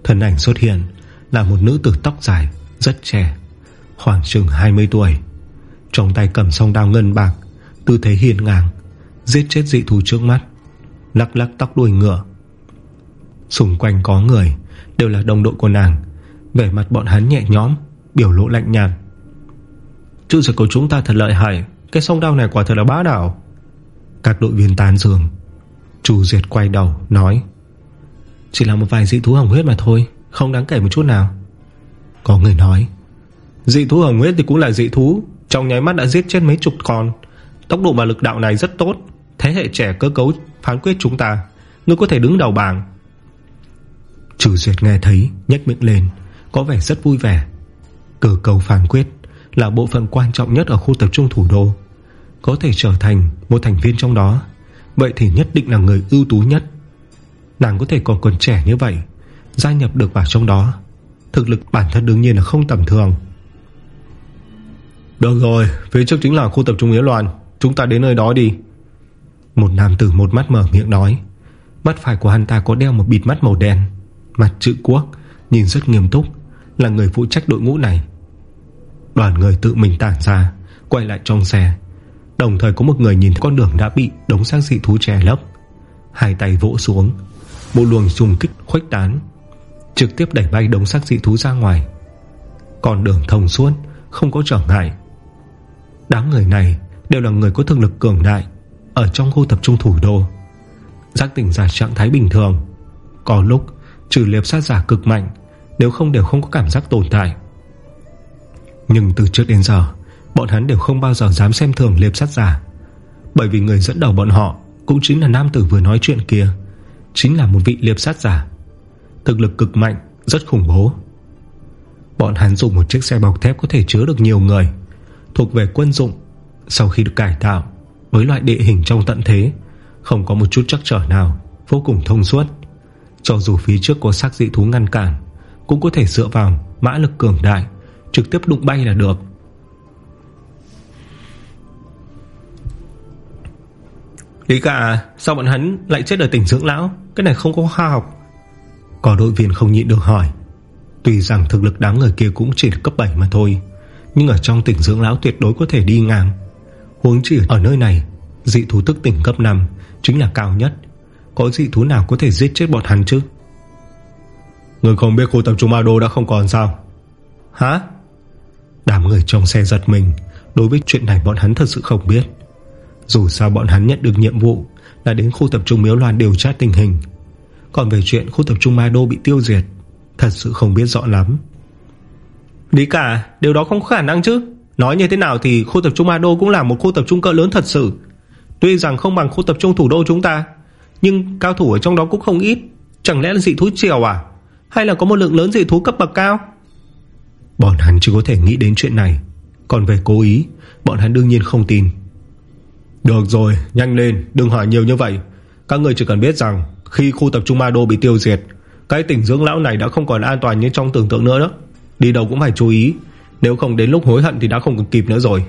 Thân ảnh xuất hiện Là một nữ tử tóc dài rất trẻ, Khoảng chừng 20 tuổi. Trong tay cầm song đao ngân bạc, Tư thế hiền ngang, Giết chết dị thú trước mắt, Lắc lắc tóc đuôi ngựa. Xung quanh có người, Đều là đồng đội của nàng, Vẻ mặt bọn hắn nhẹ nhõm, Biểu lộ lạnh nhạt. Chữ giật của chúng ta thật lợi hại, Cái song đao này quả thật là bá đảo. Các đội viên tán dương. Chủ diệt quay đầu, nói, Chỉ là một vài dị thú hồng huyết mà thôi, Không đáng kể một chút nào. Có người nói. Dị thú hồng huyết thì cũng là dị thú Trong nháy mắt đã giết chết mấy chục con. Tốc độ và lực đạo này rất tốt Thế hệ trẻ cơ cấu phán quyết chúng ta. Ngươi có thể đứng đầu bảng. Trừ duyệt nghe thấy nhếch miệng lên Có vẻ rất vui vẻ. Cờ cầu phán quyết Là bộ phận quan trọng nhất ở khu tập trung thủ đô. Có thể trở thành một thành viên trong đó Vậy thì nhất định là người ưu tú nhất. Nàng có thể còn còn trẻ như vậy Gia nhập được vào trong đó Thực lực bản thân đương nhiên là không tầm thường. Được rồi Phía trước chính là khu tập trung Yến Loan. Chúng ta đến nơi đó đi. Một nam tử một mắt mở miệng nói. Mắt phải của hắn ta có đeo một bịt mắt màu đen. Mặt chữ quốc Nhìn rất nghiêm túc Là người phụ trách đội ngũ này. Đoàn người tự mình tản ra Quay lại trong xe. Đồng thời có một người nhìn thấy con đường đã bị Đống xác dị thú che lấp. Hai tay vỗ xuống. Một luồng dùng kích khuếch tán Trực tiếp đẩy bay đống xác dị thú ra ngoài. Còn đường thông suốt, Không có trở ngại. Đám người này đều là người có thực lực cường đại, Ở trong khu tập trung thủ đô. Giác tỉnh giả trạng thái bình thường. Có lúc, trừ liệp sát giả cực mạnh, Nếu không đều không có cảm giác tồn tại. Nhưng từ trước đến giờ, Bọn hắn đều không bao giờ dám xem thường liệp sát giả. Bởi vì người dẫn đầu bọn họ Cũng chính là nam tử vừa nói chuyện kia, Chính là một vị liệp sát giả. Thực lực cực mạnh, Rất khủng bố. Bọn hắn dùng một chiếc xe bọc thép có thể chứa được nhiều người, Thuộc về quân dụng, Sau khi được cải tạo, Với loại địa hình trong tận thế, Không có một chút chắc trở nào, Vô cùng thông suốt. Cho dù phía trước có xác dị thú ngăn cản, Cũng có thể dựa vào mã lực cường đại, Trực tiếp đụng bay là được. Lý cả Sao bọn hắn lại chết ở tỉnh dưỡng lão? Cái này không có khoa học. Có đội viên không nhịn được hỏi. Tuy rằng thực lực đám người kia cũng chỉ cấp 7 mà thôi, Nhưng ở trong tỉnh dưỡng lão tuyệt đối có thể đi ngang. Huống chỉ ở nơi này, Dị thú thức tỉnh cấp 5 Chính là cao nhất. Có dị thú nào có thể giết chết bọn hắn chứ? Người không biết khu tập trung Ma Đô đã không còn sao? Hả? Đám người trong xe giật mình, Đối với chuyện này bọn hắn thật sự không biết. Dù sao bọn hắn nhận được nhiệm vụ Là đến khu tập trung Miếu Loan điều tra tình hình. Còn về chuyện khu tập trung Ma Đô bị tiêu diệt, Thật sự không biết rõ lắm. Lý cả, Điều đó không có khả năng chứ. Nói như thế nào thì khu tập trung Ma Đô cũng là một khu tập trung cỡ lớn thật sự. Tuy rằng không bằng khu tập trung thủ đô chúng ta, Nhưng cao thủ ở trong đó cũng không ít. Chẳng lẽ là dị thú triều à? Hay là có một lượng lớn dị thú cấp bậc cao? Bọn hắn chỉ có thể nghĩ đến chuyện này. Còn về cố ý, Bọn hắn đương nhiên không tin. Được rồi, nhanh lên, đừng hỏi nhiều như vậy. Các người chỉ cần biết rằng khi khu tập trung Ma Đô bị tiêu diệt. Cái tỉnh dưỡng lão này đã không còn an toàn như trong tưởng tượng nữa đó. Đi đâu cũng phải chú ý. Nếu không đến lúc hối hận thì đã không còn kịp nữa rồi.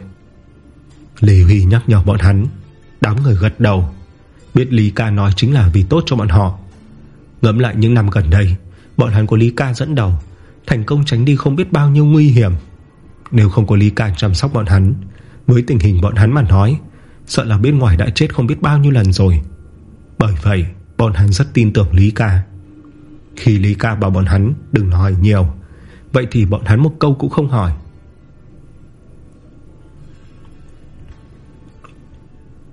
Lê Huy nhắc nhở bọn hắn. Đám người gật đầu. Biết Lý Ca nói chính là vì tốt cho bọn họ. Ngẫm lại những năm gần đây, Bọn hắn có Lý Ca dẫn đầu. Thành công tránh đi không biết bao nhiêu nguy hiểm. Nếu không có Lý Ca chăm sóc bọn hắn, Với tình hình bọn hắn mà nói, Sợ là bên ngoài đã chết không biết bao nhiêu lần rồi. Bởi vậy Bọn hắn rất tin tưởng Lý Ca. Khi Lý Ca bảo bọn hắn đừng hỏi nhiều Vậy thì bọn hắn một câu cũng không hỏi.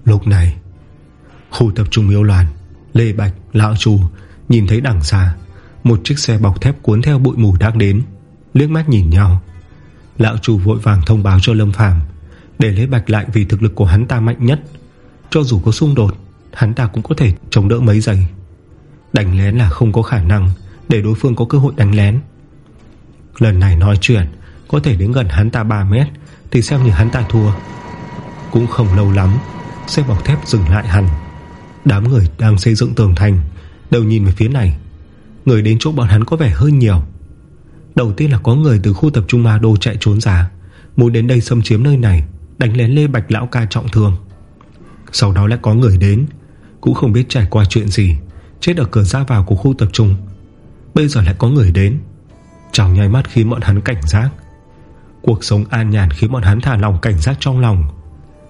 Lúc này Khu tập trung miếu loạn Lê Bạch, Lão Trù Nhìn thấy đằng xa Một chiếc xe bọc thép cuốn theo bụi mù đang đến Liếc mắt nhìn nhau. Lão Trù vội vàng thông báo cho Lâm Phàm Để Lê Bạch lại vì thực lực của hắn ta mạnh nhất Cho dù có xung đột Hắn ta cũng có thể chống đỡ mấy giây. Đánh lén là không có khả năng Để đối phương có cơ hội đánh lén. Lần này nói chuyện, Có thể đến gần hắn ta 3 mét Thì xem như hắn ta thua. Cũng không lâu lắm Xe bọc thép dừng lại hẳn Đám người đang xây dựng tường thành, Đều nhìn về phía này. Người đến chỗ bọn hắn có vẻ hơi nhiều. Đầu tiên là có người từ khu tập trung Ma Đô chạy trốn ra, Muốn đến đây xâm chiếm nơi này, Đánh lén Lê Bạch Lão ca trọng thương. Sau đó lại có người đến cũng không biết trải qua chuyện gì, Chết ở cửa ra vào của khu tập trung. Bây giờ lại có người đến. Trong nháy mắt khi bọn hắn cảnh giác. Cuộc sống an nhàn khiến bọn hắn thả lòng cảnh giác trong lòng.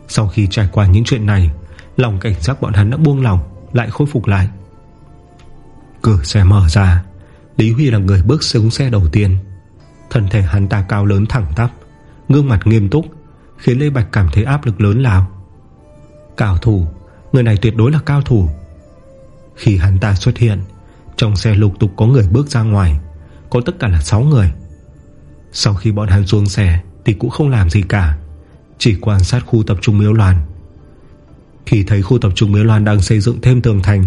Sau khi trải qua những chuyện này, Lòng cảnh giác bọn hắn đã buông lòng Lại khôi phục lại. Cửa xe mở ra. Lý Huy là người bước xuống xe đầu tiên. Thân thể hắn ta cao lớn thẳng tắp, Gương mặt nghiêm túc, Khiến Lê Bạch cảm thấy áp lực lớn lao. Cảo thủ Người này tuyệt đối là cao thủ. Khi hắn ta xuất hiện Trong xe lục tục có người bước ra ngoài Có tất cả là 6 người. Sau khi bọn hắn xuống xe Thì cũng không làm gì cả Chỉ quan sát khu tập trung miếu loàn Khi thấy khu tập trung miếu loan đang xây dựng thêm tường thành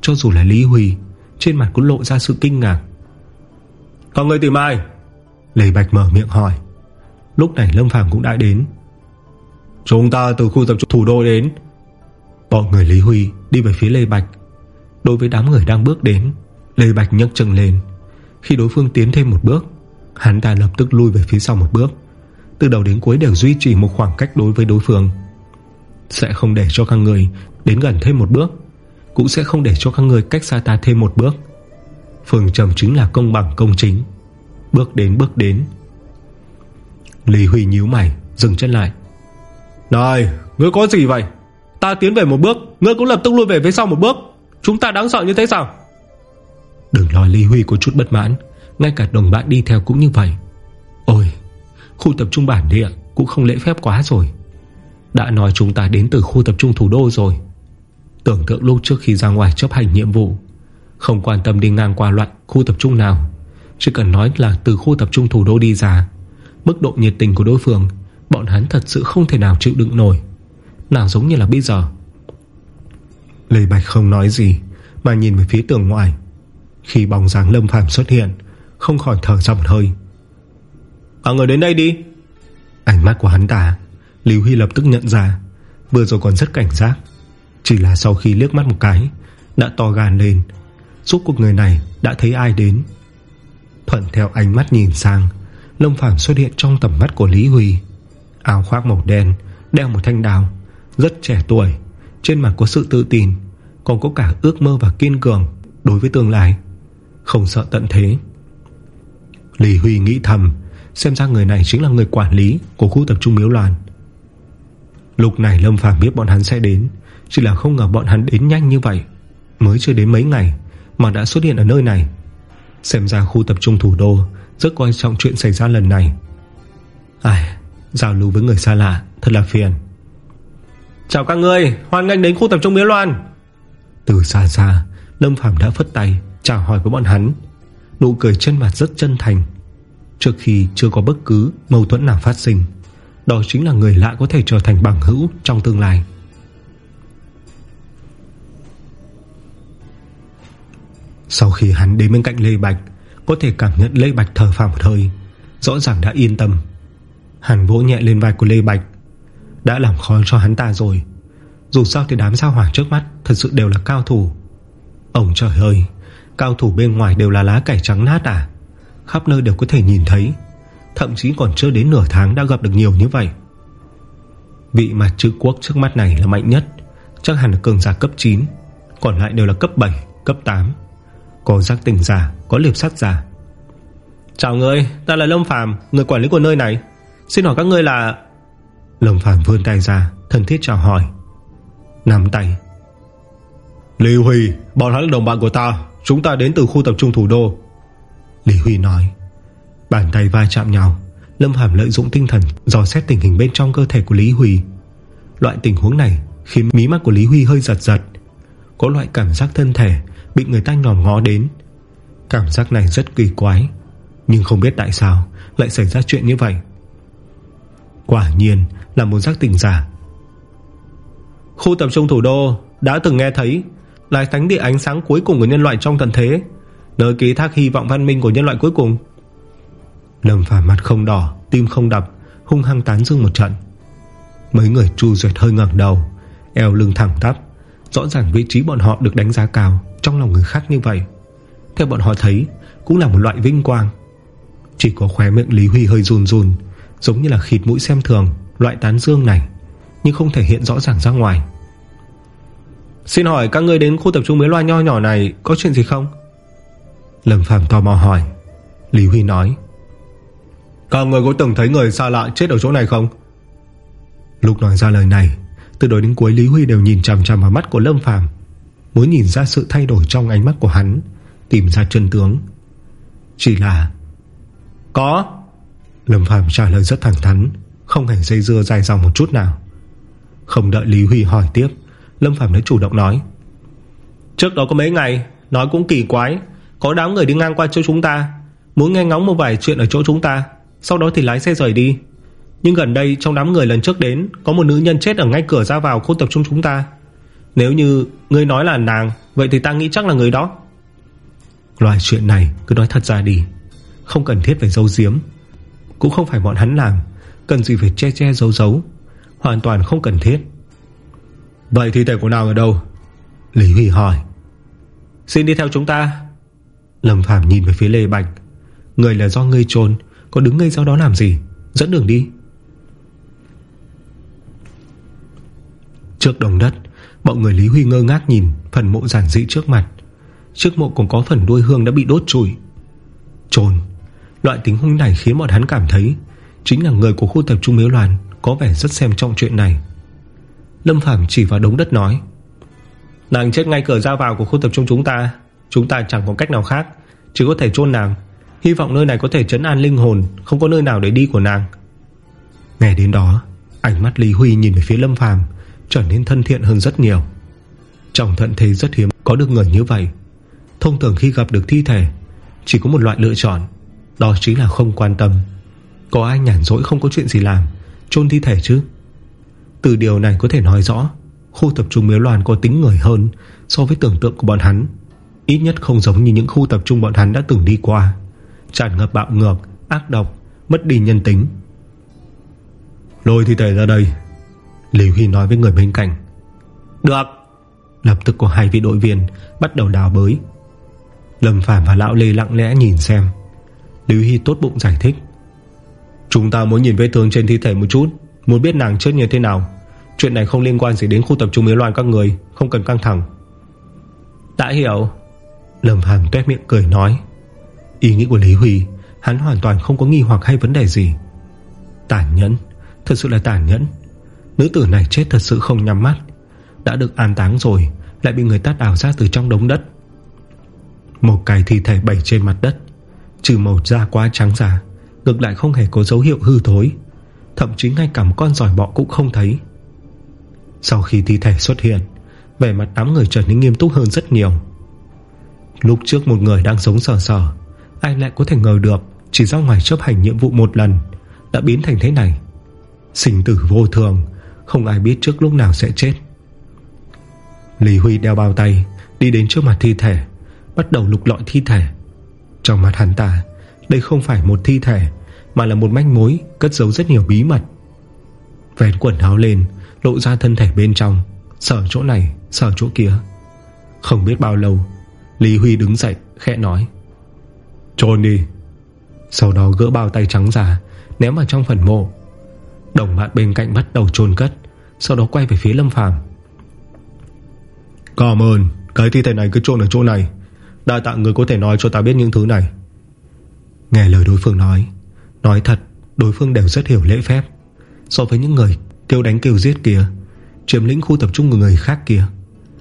Cho dù là Lý Huy Trên mặt cũng lộ ra sự kinh ngạc. Có người tìm ai? Lê Bạch mở miệng hỏi. Lúc này Lâm Phàm cũng đã đến. Chúng ta từ khu tập trung thủ đô đến Bọn người Lý Huy đi về phía Lê Bạch. Đối với đám người đang bước đến, Lê Bạch nhấc chân lên. Khi đối phương tiến thêm một bước, Hắn ta lập tức lui về phía sau một bước. Từ đầu đến cuối đều duy trì một khoảng cách đối với đối phương. Sẽ không để cho các người Đến gần thêm một bước, Cũng sẽ không để cho các người cách xa ta thêm một bước. Phương trầm chính là công bằng công chính. Bước đến bước đến. Lý Huy nhíu mày, Dừng chân lại. Này, ngươi có gì vậy? Ta tiến về một bước, Ngươi cũng lập tức lui về phía sau một bước. Chúng ta đáng sợ như thế sao? Đừng lo Lý Huy có chút bất mãn, Ngay cả đồng bạn đi theo cũng như vậy. Ôi, Khu tập trung bản địa cũng không lễ phép quá rồi. Đã nói chúng ta đến từ khu tập trung thủ đô rồi. Tưởng tượng lúc trước khi ra ngoài chấp hành nhiệm vụ, Không quan tâm đi ngang qua loạn khu tập trung nào. Chỉ cần nói là từ khu tập trung thủ đô đi ra, Mức độ nhiệt tình của đối phương, Bọn hắn thật sự không thể nào chịu đựng nổi. Nào giống như là bây giờ. Lê Bạch không nói gì Mà nhìn về phía tường ngoài. Khi bóng dáng lâm phàm xuất hiện Không khỏi thở ra một hơi. Mọi người đến đây đi. Ánh mắt của hắn ta Lưu Huy lập tức nhận ra Vừa rồi còn rất cảnh giác. Chỉ là sau khi liếc mắt một cái Đã to gan lên. Giúp cuộc người này đã thấy ai đến? Thuận theo ánh mắt nhìn sang Lâm Phàm xuất hiện trong tầm mắt của Lý Huy. Áo khoác màu đen Đeo một thanh đào rất trẻ tuổi. Trên mặt có sự tự tin, Còn có cả ước mơ và kiên cường Đối với tương lai. Không sợ tận thế. Lý Huy nghĩ thầm, Xem ra người này chính là người quản lý Của khu tập trung Miếu Loan. Lúc này Lâm Phàm biết bọn hắn sẽ đến, Chỉ là không ngờ bọn hắn đến nhanh như vậy. Mới chưa đến mấy ngày Mà đã xuất hiện ở nơi này. Xem ra khu tập trung thủ đô rất quan trọng chuyện xảy ra lần này. Ai, Giao lưu với người xa lạ Thật là phiền. Chào các ngươi, Hoan nghênh đến khu tập trung Miếu Loan. Từ xa xa, Lâm Phàm đã phất tay Chào hỏi với bọn hắn. Nụ cười chân mặt rất chân thành. Trước khi chưa có bất cứ mâu thuẫn nào phát sinh, Đó chính là người lạ có thể trở thành bằng hữu Trong tương lai. Sau khi hắn đến bên cạnh Lê Bạch, có thể cảm nhận Lê Bạch thở phào một hơi, Rõ ràng đã yên tâm. Hắn vỗ nhẹ lên vai của Lê Bạch đã làm khó cho hắn ta rồi. Dù sao thì đám sao hỏa trước mắt Thật sự đều là cao thủ. Ông trời ơi Cao thủ bên ngoài đều là lá cải trắng nát à? Khắp nơi đều có thể nhìn thấy Thậm chí còn chưa đến nửa tháng đã gặp được nhiều như vậy. Vị mặt chữ quốc trước mắt này là mạnh nhất Chắc hẳn là cường giả cấp 9 Còn lại đều là cấp 7, cấp 8 Có giác tình giả có liệp sát giả. Chào người Ta là Lâm Phàm Người quản lý của nơi này. Xin hỏi các ngươi là Lâm Phàm vươn tay ra Thân thiết chào hỏi. Nắm tay. Lý Huy Bọn hắn là đồng bạn của ta Chúng ta đến từ khu tập trung thủ đô. Lý Huy nói. Bàn tay vai chạm nhau Lâm Phàm lợi dụng tinh thần Dò xét tình hình bên trong cơ thể của Lý Huy. Loại tình huống này Khiến mí mắt của Lý Huy hơi giật giật. Có loại cảm giác thân thể Bị người ta nhòm ngó đến. Cảm giác này rất kỳ quái Nhưng không biết tại sao Lại xảy ra chuyện như vậy Quả nhiên là một giác tỉnh giả. Khu tập trung thủ đô Đã từng nghe thấy Là thánh địa ánh sáng cuối cùng của nhân loại trong tận thế, Nơi ký thác hy vọng văn minh của nhân loại cuối cùng. Lâm Phàm mặt không đỏ, Tim không đập, Hung hăng tán dương một trận. Mấy người chu duyệt hơi ngẩng đầu, Eo lưng thẳng tắp, Rõ ràng vị trí bọn họ được đánh giá cao Trong lòng người khác như vậy. Theo bọn họ thấy, cũng là một loại vinh quang. Chỉ có khóe miệng Lý Huy hơi run run Giống như là khịt mũi xem thường Loại tán dương này Nhưng không thể hiện rõ ràng ra ngoài. Xin hỏi các người đến khu tập trung mới loa nho nhỏ này Có chuyện gì không? Lâm Phàm tò mò hỏi. Lý Huy nói. Các người có từng thấy người xa lạ chết ở chỗ này không? Lúc nói ra lời này Từ đầu đến cuối Lý Huy đều nhìn chằm chằm vào mắt của Lâm Phàm Muốn nhìn ra sự thay đổi trong ánh mắt của hắn Tìm ra chân tướng. Chỉ là Có Lâm Phàm trả lời rất thẳng thắn Không hề dây dưa dài dòng một chút nào. Không đợi Lý Huy hỏi tiếp Lâm Phàm đã chủ động nói. Trước đó có mấy ngày Nói cũng kỳ quái Có đám người đi ngang qua chỗ chúng ta Muốn nghe ngóng một vài chuyện ở chỗ chúng ta Sau đó thì lái xe rời đi. Nhưng gần đây trong đám người lần trước đến Có một nữ nhân chết ở ngay cửa ra vào khu tập trung chúng ta. Nếu như Ngươi nói là nàng Vậy thì ta nghĩ chắc là người đó. Loại chuyện này cứ nói thật ra đi Không cần thiết phải giấu giếm Cũng không phải bọn hắn làm. Cần gì phải che che giấu giấu. Hoàn toàn không cần thiết. Vậy thi thể của nàng ở đâu? Lý Huy hỏi. Xin đi theo chúng ta. Lâm Phàm nhìn về phía Lê Bạch. Người là do ngươi trôn Có đứng ngây sau đó làm gì? Dẫn đường đi. Trước đồng đất Bọn người Lý Huy ngơ ngác nhìn Phần mộ giản dị trước mặt. Trước mộ còn có phần đuôi hương đã bị đốt trụi. Trồn Loại tính hung này khiến bọn hắn cảm thấy Chính là người của khu tập trung miếu loạn Có vẻ rất xem trọng chuyện này. Lâm Phàm chỉ vào đống đất nói, Nàng chết ngay cửa ra vào của khu tập trung chúng ta. Chúng ta chẳng có cách nào khác, Chỉ có thể chôn nàng. Hy vọng nơi này có thể trấn an linh hồn, Không có nơi nào để đi của nàng. Nghe đến đó, Ánh mắt Lý Huy nhìn về phía Lâm Phàm Trở nên thân thiện hơn rất nhiều. Trong thận thế rất hiếm có được người như vậy. Thông thường khi gặp được thi thể, Chỉ có một loại lựa chọn đó chính là không quan tâm. Có ai nhản dỗi không có chuyện gì làm, chôn thi thể chứ? Từ điều này có thể nói rõ, Khu tập trung miếu loàn có tính người hơn So với tưởng tượng của bọn hắn. Ít nhất không giống như những khu tập trung bọn hắn đã từng đi qua. Tràn ngập bạo ngược, Ác độc, Mất đi nhân tính. Lôi thi thể ra đây, Lý Huy nói với người bên cạnh. Được. Lập tức có hai vị đội viên Bắt đầu đào bới. Lâm Phàm và Lão Lê lặng lẽ nhìn xem. Lý Hy tốt bụng giải thích. Chúng ta muốn nhìn vết thương trên thi thể một chút, Muốn biết nàng chết như thế nào. Chuyện này không liên quan gì đến khu tập trung miếu loạn các người, Không cần căng thẳng. Đã hiểu. Lâm Phàm tuét miệng cười nói. Ý nghĩ của Lý Huy, Hắn hoàn toàn không có nghi hoặc hay vấn đề gì. Tản nhẫn, Thật sự là tản nhẫn. Nữ tử này chết thật sự không nhắm mắt. Đã được an táng rồi, Lại bị người ta đào ra từ trong đống đất. Một cái thi thể bày trên mặt đất. Trừ màu da quá trắng giả Ngược lại không hề có dấu hiệu hư thối. Thậm chí ngay cả một con giỏi bọ cũng không thấy. Sau khi thi thể xuất hiện, Vẻ mặt đám người trở nên nghiêm túc hơn rất nhiều. Lúc trước một người đang sống sờ sờ, Ai lại có thể ngờ được Chỉ ra ngoài chấp hành nhiệm vụ một lần Đã biến thành thế này. Sinh tử vô thường, Không ai biết trước lúc nào sẽ chết. Lý Huy đeo bao tay, Đi đến trước mặt thi thể, Bắt đầu lục lọi thi thể. Trong mặt hắn ta. Đây không phải một thi thể Mà là một manh mối cất giấu rất nhiều bí mật. Vén quần áo lên Lộ ra thân thể bên trong Sở chỗ này, sở chỗ kia. Không biết bao lâu Lý Huy đứng dậy khẽ nói. Trôn đi Sau đó gỡ bao tay trắng ra Ném vào trong phần mộ. Đồng bạn bên cạnh bắt đầu chôn cất Sau đó quay về phía Lâm Phàm. Cảm ơn Cái thi thể này cứ chôn ở chỗ này. Đa tạ người có thể nói cho ta biết những thứ này. Nghe lời đối phương nói Nói thật, đối phương đều rất hiểu lễ phép. So với những người kêu đánh kêu giết kia, Chiếm lĩnh khu tập trung của người khác kia,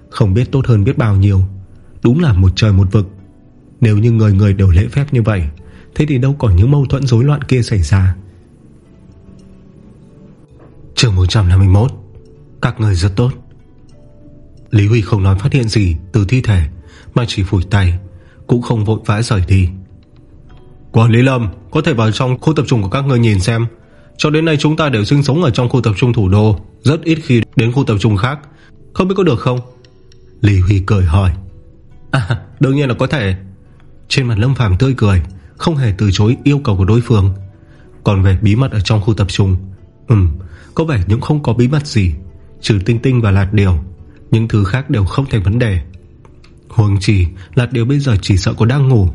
Không biết tốt hơn biết bao nhiêu. Đúng là một trời một vực. Nếu như người người đều lễ phép như vậy, Thế thì đâu còn những mâu thuẫn rối loạn kia xảy ra? Trường 151 Các người rất tốt. Lý Huy không nói phát hiện gì từ thi thể. Mà chỉ phủi tay, Cũng không vội vã rời đi. Quản lý Lâm, Có thể vào trong khu tập trung của các người nhìn xem. Cho đến nay chúng ta đều sinh sống ở trong khu tập trung thủ đô, Rất ít khi đến khu tập trung khác. Không biết có được không? Lý Huy cười hỏi. À đương nhiên là có thể. Trên mặt Lâm Phàm tươi cười, Không hề từ chối yêu cầu của đối phương. Còn về bí mật ở trong khu tập trung, Ừm, Có vẻ những không có bí mật gì, Trừ tinh tinh và lạt điều. Những thứ khác đều không thành vấn đề. Huống chỉ là điều bây giờ chỉ sợ cô đang ngủ.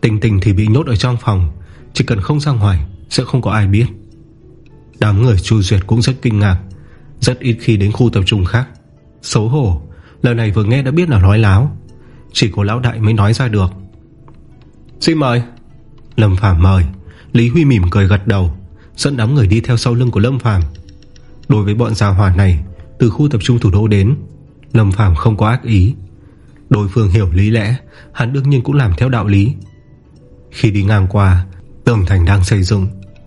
Tình tình thì bị nhốt ở trong phòng. Chỉ cần không ra ngoài, Sẽ không có ai biết. Đám người chu duyệt cũng rất kinh ngạc. Rất ít khi đến khu tập trung khác. Xấu hổ, Lời này vừa nghe đã biết là nói láo. Chỉ có lão đại mới nói ra được. Xin mời. Lâm Phàm mời. Lý Huy mỉm cười gật đầu, Dẫn đám người đi theo sau lưng của Lâm Phàm. Đối với bọn gia hỏa này, Từ khu tập trung thủ đô đến, Lâm Phàm không có ác ý. Đối phương hiểu lý lẽ, Hắn đương nhiên cũng làm theo đạo lý. Khi đi ngang qua, Tường thành đang xây dựng,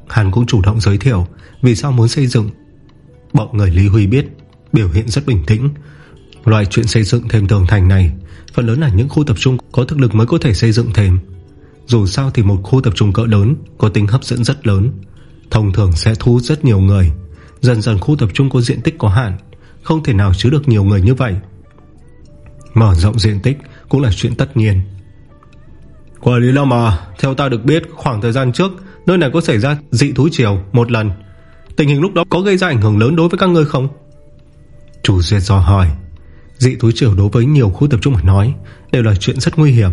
Hắn cũng chủ động giới thiệu Vì sao muốn xây dựng. Bọn người Lý Huy biết, Biểu hiện rất bình tĩnh. Loại chuyện xây dựng thêm tường thành này, Phần lớn là những khu tập trung có thực lực mới có thể xây dựng thêm. Dù sao thì một khu tập trung cỡ lớn Có tính hấp dẫn rất lớn. Thông thường sẽ thu rất nhiều người. Dần dần khu tập trung có diện tích có hạn, Không thể nào chứa được nhiều người như vậy. Mở rộng diện tích Cũng là chuyện tất nhiên. Quản lý Lâm à Theo ta được biết khoảng thời gian trước Nơi này có xảy ra dị thú triều một lần. Tình hình lúc đó có gây ra ảnh hưởng lớn đối với các ngươi không? Chủ duyệt do hỏi. Dị thú triều đối với nhiều khu tập trung mà nói Đều là chuyện rất nguy hiểm.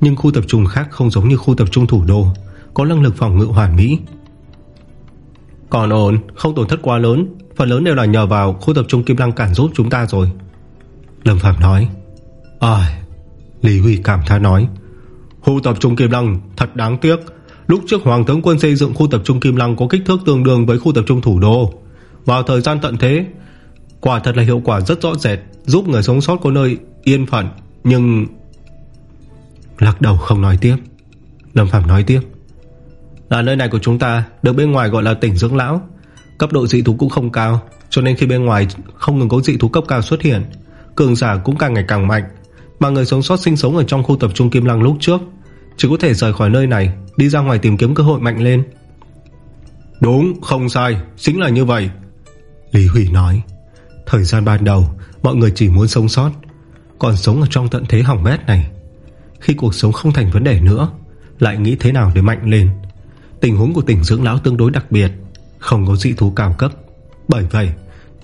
Nhưng khu tập trung khác không giống như khu tập trung thủ đô Có năng lực phòng ngự hoàn mỹ. Còn ổn Không tổn thất quá lớn. Phần lớn đều là nhờ vào khu tập trung Kim Lăng cản giúp chúng ta rồi. Lâm Phạm nói À Lý Huy cảm thán nói. Khu tập trung Kim Lăng, thật đáng tiếc. Lúc trước Hoàng tướng quân xây dựng khu tập trung Kim Lăng Có kích thước tương đương với khu tập trung thủ đô. Vào thời gian tận thế, Quả thật là hiệu quả rất rõ rệt, Giúp người sống sót có nơi yên phận, Nhưng Lắc đầu không nói tiếp. Lâm Phạm nói tiếp. Là nơi này của chúng ta, Được bên ngoài gọi là tỉnh dưỡng lão. Cấp độ dị thú cũng không cao, Cho nên khi bên ngoài không ngừng có dị thú cấp cao xuất hiện, Cường giả cũng càng ngày càng mạnh. Mà người sống sót sinh sống ở trong khu tập trung Kim Lăng lúc trước. Chỉ có thể rời khỏi nơi này Đi ra ngoài tìm kiếm cơ hội mạnh lên. Đúng không sai Chính là như vậy. Lý Hủy nói Thời gian ban đầu Mọi người chỉ muốn sống sót Còn sống ở trong tận thế hỏng bét này. Khi cuộc sống không thành vấn đề nữa Lại nghĩ thế nào để mạnh lên? Tình huống của tỉnh dưỡng lão tương đối đặc biệt Không có dị thú cao cấp. Bởi vậy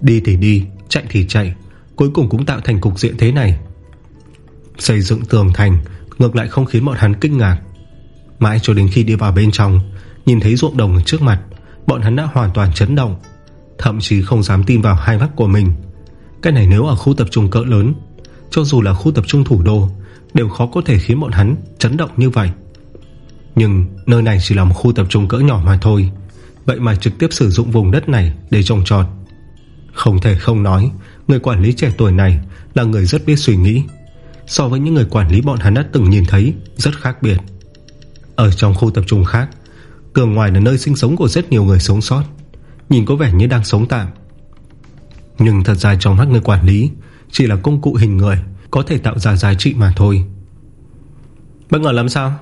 Đi thì đi, chạy thì chạy Cuối cùng cũng tạo thành cục diện thế này Xây dựng tường thành, Ngược lại không khiến bọn hắn kinh ngạc. Mãi cho đến khi đi vào bên trong, Nhìn thấy ruộng đồng ở trước mặt, Bọn hắn đã hoàn toàn chấn động, Thậm chí không dám tin vào hai mắt của mình. Cái này nếu ở khu tập trung cỡ lớn, Cho dù là khu tập trung thủ đô, Đều khó có thể khiến bọn hắn chấn động như vậy. Nhưng nơi này chỉ là một khu tập trung cỡ nhỏ mà thôi, Vậy mà trực tiếp sử dụng vùng đất này Để trồng trọt. Không thể không nói, Người quản lý trẻ tuổi này Là người rất biết suy nghĩ. So với những người quản lý bọn hắn đã từng nhìn thấy, Rất khác biệt. Ở trong khu tập trung khác Tường ngoài là nơi sinh sống của rất nhiều người sống sót. Nhìn có vẻ như đang sống tạm. Nhưng thật ra trong mắt người quản lý, Chỉ là công cụ hình người, Có thể tạo ra giá trị mà thôi. Bất ngờ làm sao?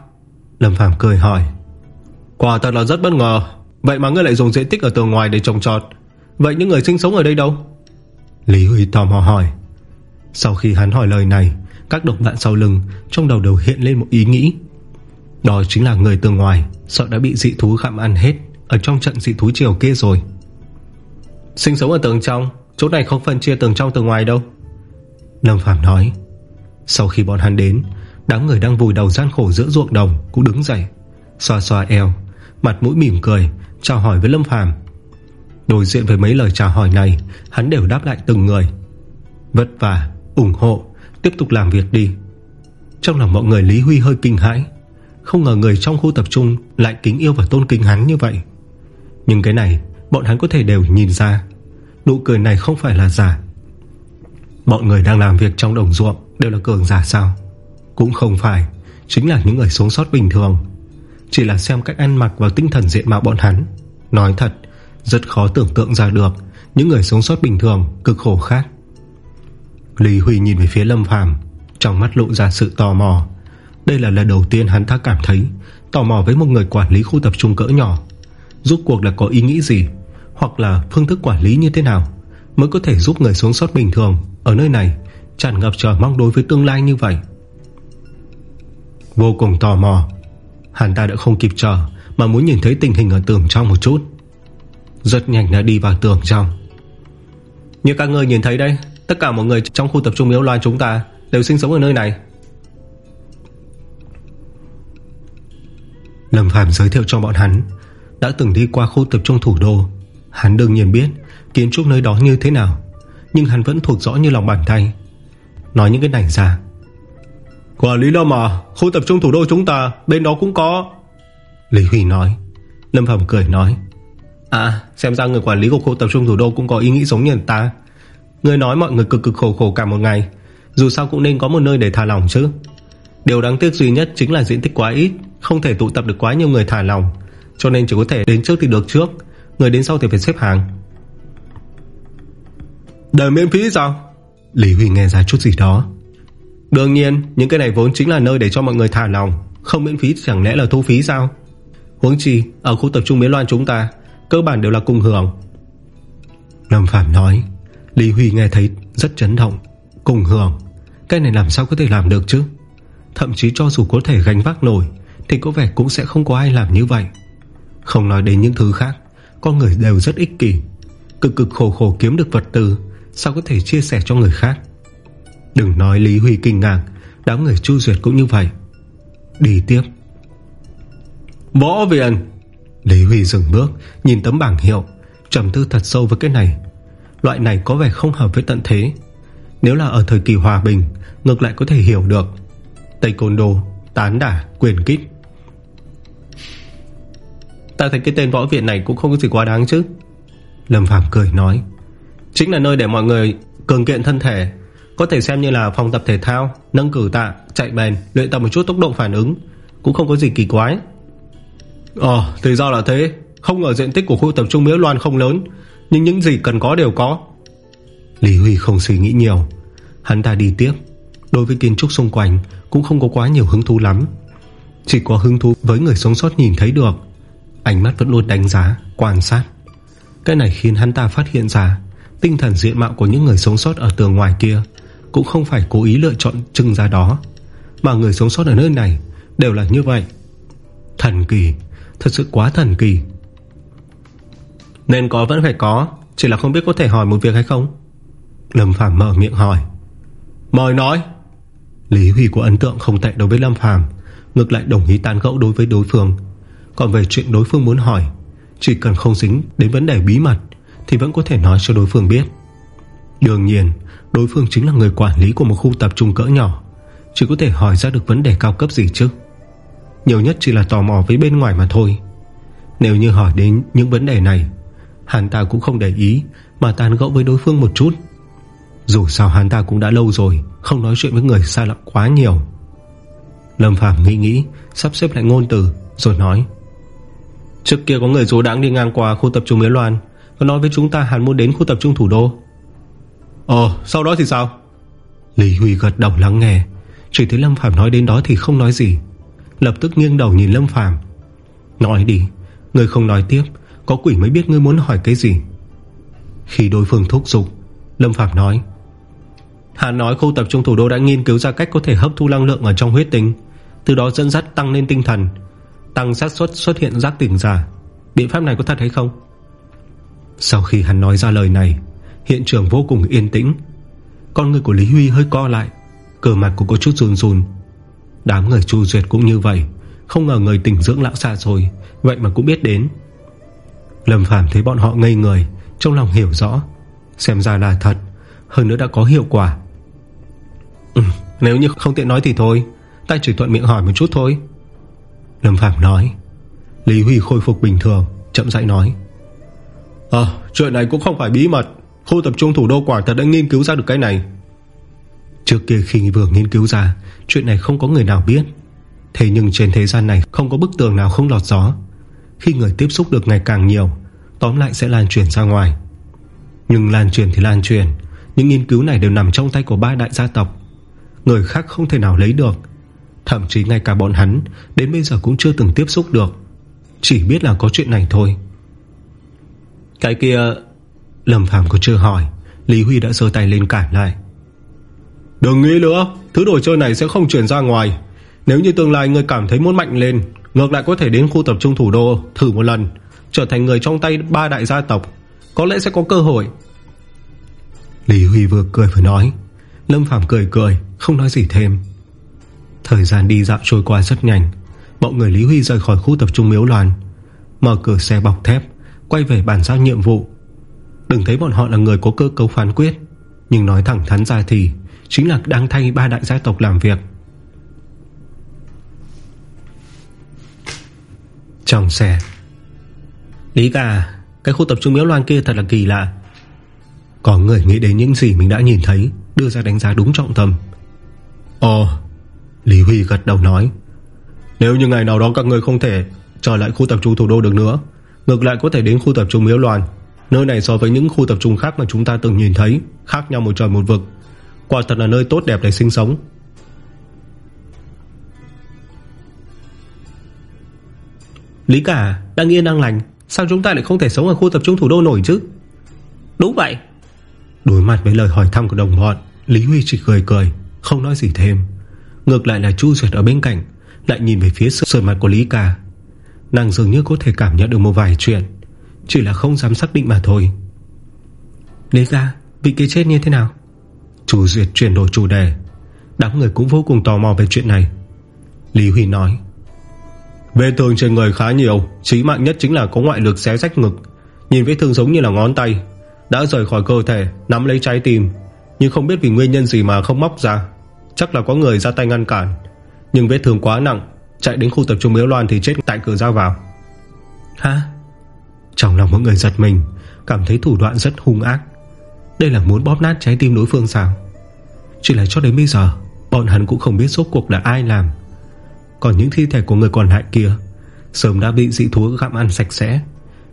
Lâm Phàm cười hỏi. Quả thật là rất bất ngờ. Vậy mà ngươi lại dùng diện tích ở tường ngoài để trồng trọt. Vậy những người sinh sống ở đây đâu? Lý Huy tò mò hỏi. Sau khi hắn hỏi lời này các đồng bạn sau lưng Trong đầu đều hiện lên một ý nghĩ. Đó chính là người từ ngoài Sợ đã bị dị thú gặm ăn hết Ở trong trận dị thú chiều kia rồi. Sinh sống ở tường trong Chỗ này không phân chia tường trong tường ngoài đâu. Lâm Phạm nói. Sau khi bọn hắn đến Đám người đang vùi đầu gian khổ giữa ruộng đồng Cũng đứng dậy Xoa xoa eo Mặt mũi mỉm cười Chào hỏi với Lâm Phàm. Đối diện với mấy lời chào hỏi này Hắn đều đáp lại từng người. Vất vả, ủng hộ Tiếp tục làm việc đi. Trong lòng mọi người Lý Huy hơi kinh hãi. Không ngờ người trong khu tập trung Lại kính yêu và tôn kính hắn như vậy. Nhưng cái này, bọn hắn có thể đều nhìn ra. Nụ cười này không phải là giả. Bọn người đang làm việc trong đồng ruộng Đều là cường giả sao? Cũng không phải, Chính là những người sống sót bình thường. Chỉ là xem cách ăn mặc và tinh thần diện mạo bọn hắn. Nói thật, Rất khó tưởng tượng ra được Những người sống sót bình thường cực khổ khác. Lý Huy nhìn về phía Lâm Phàm, Trong mắt lộ ra sự tò mò. Đây là lần đầu tiên hắn ta cảm thấy Tò mò với một người quản lý khu tập trung cỡ nhỏ. Rốt cuộc là có ý nghĩ gì, Hoặc là phương thức quản lý như thế nào Mới có thể giúp người sống sót bình thường Ở nơi này tràn ngập chờ mong đối với tương lai như vậy? Vô cùng tò mò, Hắn ta đã không kịp chờ Mà muốn nhìn thấy tình hình ở tường trong một chút. Rất nhanh đã đi vào tường trong. Như các người nhìn thấy đây Tất cả mọi người trong khu tập trung miếu loan chúng ta Đều sinh sống ở nơi này. Lâm Phàm giới thiệu cho bọn hắn Đã từng đi qua khu tập trung thủ đô. Hắn đương nhiên biết Kiến trúc nơi đó như thế nào Nhưng hắn vẫn thuộc rõ như lòng bàn tay. Nói những cái này ra. Quản lý đâu mà Khu tập trung thủ đô chúng ta Bên đó cũng có. Lý Huy nói. Lâm Phàm cười nói. À xem ra người quản lý của khu tập trung thủ đô Cũng có ý nghĩ giống như ta Người nói mọi người cực cực khổ khổ cả một ngày. Dù sao cũng nên có một nơi để thả lòng chứ. Điều đáng tiếc duy nhất chính là diện tích quá ít, Không thể tụ tập được quá nhiều người thả lòng Cho nên chỉ có thể đến trước thì được trước, Người đến sau thì phải xếp hàng. Đời miễn phí sao? Lý Huy nghe ra chút gì đó. Đương nhiên, những cái này vốn chính là nơi để cho mọi người thả lòng Không miễn phí chẳng lẽ là thu phí sao? Huống chi, Ở khu tập trung miễn loan chúng ta, Cơ bản đều là cùng hưởng. Lâm Phạm nói Lý Huy nghe thấy rất chấn động Cùng hưởng. Cái này làm sao có thể làm được chứ? Thậm chí cho dù có thể gánh vác nổi Thì có vẻ cũng sẽ không có ai làm như vậy. Không nói đến những thứ khác Con người đều rất ích kỷ. Cực cực khổ khổ kiếm được vật tư Sao có thể chia sẻ cho người khác? Đừng nói Lý Huy kinh ngạc Đám người chu duyệt cũng như vậy. Đi tiếp. Võ viện Lý Huy dừng bước Nhìn tấm bảng hiệu trầm tư thật sâu với cái này Loại này có vẻ không hợp với tận thế. Nếu là ở thời kỳ hòa bình Ngược lại có thể hiểu được. Tây Côn Đô, Tán Đả, Quyền Kích. Ta thấy cái tên võ viện này cũng không có gì quá đáng chứ. Lâm Phàm cười nói. Chính là nơi để mọi người cường kiện thân thể. Có thể xem như là phòng tập thể thao Nâng cử tạ, chạy bền Luyện tập một chút tốc độ phản ứng. Cũng không có gì kỳ quái. Ờ thì do là thế. Không ngờ diện tích của khu tập trung Miếu Loan không lớn. Nhưng những gì cần có đều có. Lý Huy không suy nghĩ nhiều. Hắn ta đi tiếp. Đối với kiến trúc xung quanh, Cũng không có quá nhiều hứng thú lắm. Chỉ có hứng thú với người sống sót nhìn thấy được. Ánh mắt vẫn luôn đánh giá, Quan sát. Cái này khiến hắn ta phát hiện ra, Tinh thần diện mạo của những người sống sót ở tường ngoài kia Cũng không phải cố ý lựa chọn trưng ra đó. Mà người sống sót ở nơi này Đều là như vậy. Thần kỳ, Thật sự quá thần kỳ. Nên có vẫn phải có, Chỉ là không biết có thể hỏi một việc hay không. Lâm Phàm mở miệng hỏi. Mời nói. Lý Huy của ấn tượng không tệ đối với Lâm Phàm, Ngược lại đồng ý tán gẫu đối với đối phương. Còn về chuyện đối phương muốn hỏi, Chỉ cần không dính đến vấn đề bí mật, Thì vẫn có thể nói cho đối phương biết. Đương nhiên, Đối phương chính là người quản lý của một khu tập trung cỡ nhỏ, Chỉ có thể hỏi ra được vấn đề cao cấp gì chứ. Nhiều nhất chỉ là tò mò với bên ngoài mà thôi. Nếu như hỏi đến những vấn đề này Hắn ta cũng không để ý, Mà tàn gẫu với đối phương một chút. Dù sao hắn ta cũng đã lâu rồi, Không nói chuyện với người xa lạ quá nhiều. Lâm Phàm nghĩ nghĩ, Sắp xếp lại ngôn từ, Rồi nói. Trước kia có người dối đáng đi ngang qua khu tập trung Miến Loan Và nói với chúng ta hắn muốn đến khu tập trung thủ đô. Ờ sau đó thì sao? Lý Huy gật đầu lắng nghe. Chỉ thấy Lâm Phàm nói đến đó thì không nói gì. Lập tức nghiêng đầu nhìn Lâm Phàm. Nói đi, Người không nói tiếp có quỷ mới biết ngươi muốn hỏi cái gì. Khi đối phương thúc giục, Lâm Phạm nói Hắn nói khu tập trung thủ đô đã nghiên cứu ra cách có thể hấp thu năng lượng ở trong huyết tinh, Từ đó dẫn dắt tăng lên tinh thần, Tăng xác suất xuất hiện giác tỉnh giả. Biện pháp này có thật hay không? Sau khi hắn nói ra lời này, Hiện trường vô cùng yên tĩnh. Con người của Lý Huy hơi co lại Cờ mặt cũng có chút run run. Đám người chu duyệt cũng như vậy, Không ngờ người tỉnh dưỡng lão xa rồi, Vậy mà cũng biết đến. Lâm Phàm thấy bọn họ ngây người Trong lòng hiểu rõ. Xem ra là thật Hơn nữa đã có hiệu quả. Ừ, Nếu như không tiện nói thì thôi Ta chỉ thuận miệng hỏi một chút thôi. Lâm Phạm nói. Lý Huy khôi phục bình thường Chậm rãi nói. Ờ à, chuyện này cũng không phải bí mật Khu tập trung thủ đô quả thật đã nghiên cứu ra được cái này. Trước kia khi vừa nghiên cứu ra Chuyện này không có người nào biết. Thế nhưng trên thế gian này Không có bức tường nào không lọt gió. Khi người tiếp xúc được ngày càng nhiều Tóm lại sẽ lan truyền ra ngoài. Nhưng lan truyền thì lan truyền Những nghiên cứu này đều nằm trong tay của ba đại gia tộc. Người khác không thể nào lấy được. Thậm chí ngay cả bọn hắn Đến bây giờ cũng chưa từng tiếp xúc được. Chỉ biết là có chuyện này thôi. Cái kia Lâm Phàm còn chưa hỏi Lý Huy đã giơ tay lên cản lại. Đừng nghĩ nữa Thứ đồ chơi này sẽ không chuyển ra ngoài. Nếu như tương lai người cảm thấy muốn mạnh lên Ngược lại có thể đến khu tập trung thủ đô Thử một lần, Trở thành người trong tay ba đại gia tộc, Có lẽ sẽ có cơ hội. Lý Huy vừa cười vừa nói. Lâm Phàm cười cười, Không nói gì thêm. Thời gian đi dạo trôi qua rất nhanh Bọn người Lý Huy rời khỏi khu tập trung miếu loàn, Mở cửa xe bọc thép, Quay về bàn giao nhiệm vụ. Đừng thấy bọn họ là người có cơ cấu phán quyết, Nhưng nói thẳng thắn ra thì, Chính là đang thay ba đại gia tộc làm việc. Trong xe. Lý cả Cái khu tập trung miếu loan kia thật là kỳ lạ. Có người nghĩ đến những gì mình đã nhìn thấy, Đưa ra đánh giá đúng trọng tâm. Ồ, Lý Huy gật đầu nói, Nếu như ngày nào đó các người không thể Trở lại khu tập trung thủ đô được nữa, Ngược lại có thể đến khu tập trung miếu loan. Nơi này so với những khu tập trung khác mà chúng ta từng nhìn thấy, Khác nhau một trời một vực. Quả thật là nơi tốt đẹp để sinh sống. Lý cả Đang yên đang lành Sao chúng ta lại không thể sống ở khu tập trung thủ đô nổi chứ? Đúng vậy. Đối mặt với lời hỏi thăm của đồng bọn Lý Huy chỉ cười cười Không nói gì thêm. Ngược lại là Chu Duyệt ở bên cạnh Lại nhìn về phía sườn mặt của Lý Ca Nàng dường như có thể cảm nhận được một vài chuyện Chỉ là không dám xác định mà thôi. Lý Ca Vị kia chết như thế nào? Chu Duyệt chuyển đổi chủ đề Đám người cũng vô cùng tò mò về chuyện này. Lý Huy nói Vết thương trên người khá nhiều Chí mạng nhất chính là có ngoại lực xé rách ngực. Nhìn vết thương giống như là ngón tay Đã rời khỏi cơ thể Nắm lấy trái tim. Nhưng không biết vì nguyên nhân gì mà không móc ra. Chắc là có người ra tay ngăn cản. Nhưng vết thương quá nặng Chạy đến khu tập trung miếu loan thì chết tại cửa ra vào. Hả? Trong lòng mọi người giật mình Cảm thấy thủ đoạn rất hung ác. Đây là muốn bóp nát trái tim đối phương sao? Chỉ là cho đến bây giờ Bọn hắn cũng không biết số cuộc là ai làm còn những thi thể của người còn lại kia, Sớm đã bị dị thú gặm ăn sạch sẽ.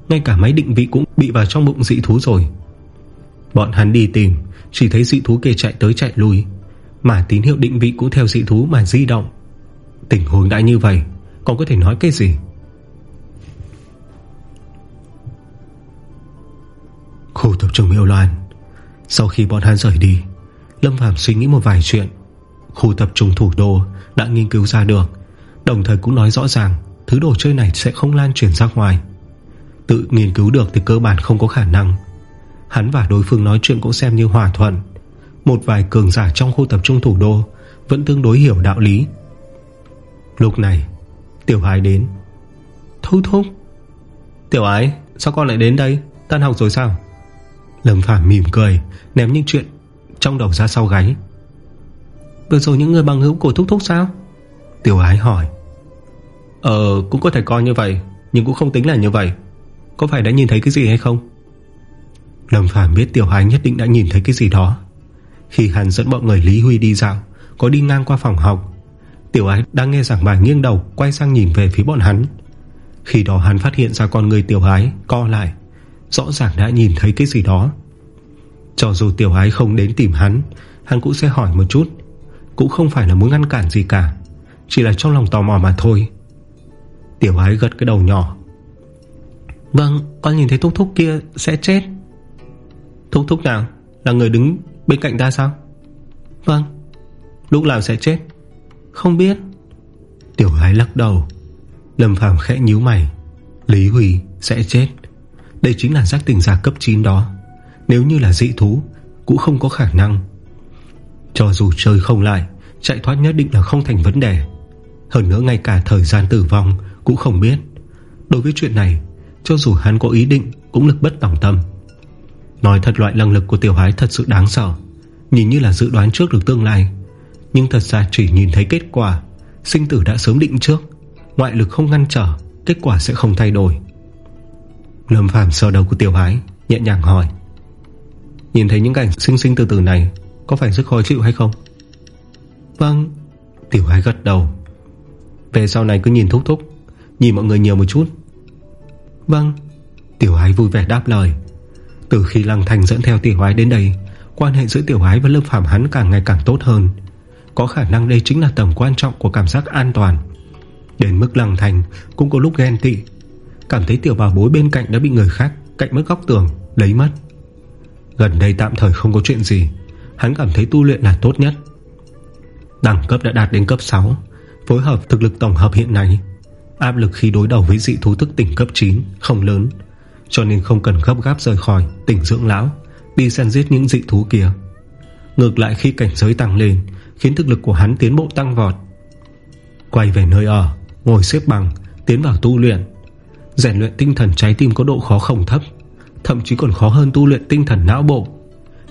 Ngay cả máy định vị cũng bị vào trong bụng dị thú rồi. Bọn hắn đi tìm, Chỉ thấy dị thú kia chạy tới chạy lui. Mà tín hiệu định vị cũng theo dị thú mà di động. Tình huống đã như vậy, Còn có thể nói cái gì? Khu tập trung Miêu Loan, Sau khi bọn hắn rời đi, Lâm Phạm suy nghĩ một vài chuyện. Khu tập trung thủ đô đã nghiên cứu ra được Đồng thời cũng nói rõ ràng, Thứ đồ chơi này sẽ không lan truyền ra ngoài. Tự nghiên cứu được thì cơ bản không có khả năng. Hắn và đối phương nói chuyện cũng xem như hòa thuận. Một vài cường giả trong khu tập trung thủ đô Vẫn tương đối hiểu đạo lý. Lúc này, Tiểu ái đến. Thúc thúc! Tiểu ái sao con lại đến đây? Tan học rồi sao? Lâm Phàm mỉm cười, Ném những chuyện trong đầu ra sau gáy. Vừa rồi, những người bằng hữu của thúc thúc sao? Tiểu ái hỏi. Ờ cũng có thể coi như vậy, Nhưng cũng không tính là như vậy. Có phải đã nhìn thấy cái gì hay không? Lâm Phàm biết Tiểu Ái nhất định đã nhìn thấy cái gì đó. Khi hắn dẫn bọn người Lý Huy đi dạo, Có đi ngang qua phòng học, Tiểu Ái đang nghe giảng bài nghiêng đầu Quay sang nhìn về phía bọn hắn. Khi đó hắn phát hiện ra con người Tiểu Ái Co lại, Rõ ràng đã nhìn thấy cái gì đó. Cho dù Tiểu Ái không đến tìm hắn Hắn cũng sẽ hỏi một chút, Cũng không phải là muốn ngăn cản gì cả, Chỉ là trong lòng tò mò mà thôi. Tiểu Ái gật cái đầu nhỏ. Vâng con nhìn thấy thúc thúc kia sẽ chết. Thúc thúc nào? Là người đứng bên cạnh ta sao? Vâng Lúc nào sẽ chết? Không biết. Tiểu Ái lắc đầu. Lâm Phàm khẽ nhíu mày. Lý Huy sẽ chết. Đây chính là giác tình giả cấp 9 đó. Nếu như là dị thú, Cũng không có khả năng. Cho dù chơi không lại, Chạy thoát nhất định là không thành vấn đề. Hơn nữa ngay cả thời gian tử vong cũng không biết. Đối với chuyện này, Cho dù hắn có ý định Cũng lực bất tòng tâm. Nói thật loại năng lực của tiểu hái thật sự đáng sợ, Nhìn như là dự đoán trước được tương lai. Nhưng thật ra chỉ nhìn thấy kết quả, Sinh tử đã sớm định trước, Ngoại lực không ngăn trở, Kết quả sẽ không thay đổi. Lâm Phàm sờ đầu của tiểu hái, Nhẹ nhàng hỏi, Nhìn thấy những cảnh sinh sinh từ từ này, Có phải rất khó chịu hay không? Vâng. Tiểu hái gật đầu. Về sau này cứ nhìn thúc thúc Nhìn mọi người nhiều một chút. Vâng Tiểu hái vui vẻ đáp lời. Từ khi Lăng Thành dẫn theo tiểu hái đến đây, Quan hệ giữa tiểu hái và Lâm Phạm hắn càng ngày càng tốt hơn. Có khả năng đây chính là tầm quan trọng Của cảm giác an toàn. Đến mức Lăng Thành cũng có lúc ghen tị. Cảm thấy tiểu bảo bối bên cạnh đã bị người khác Cạnh mất góc tường, Lấy mất. Gần đây tạm thời không có chuyện gì, Hắn cảm thấy tu luyện là tốt nhất. Đẳng cấp đã đạt đến cấp 6 Phối hợp thực lực tổng hợp hiện nay Áp lực khi đối đầu với dị thú thức tỉnh cấp 9 Không lớn, Cho nên không cần gấp gáp rời khỏi tỉnh dưỡng lão, Đi săn giết những dị thú kia. Ngược lại khi cảnh giới tăng lên, Khiến thực lực của hắn tiến bộ tăng vọt. Quay về nơi ở, Ngồi xếp bằng, Tiến vào tu luyện. Rèn luyện tinh thần trái tim có độ khó không thấp, Thậm chí còn khó hơn tu luyện tinh thần não bộ.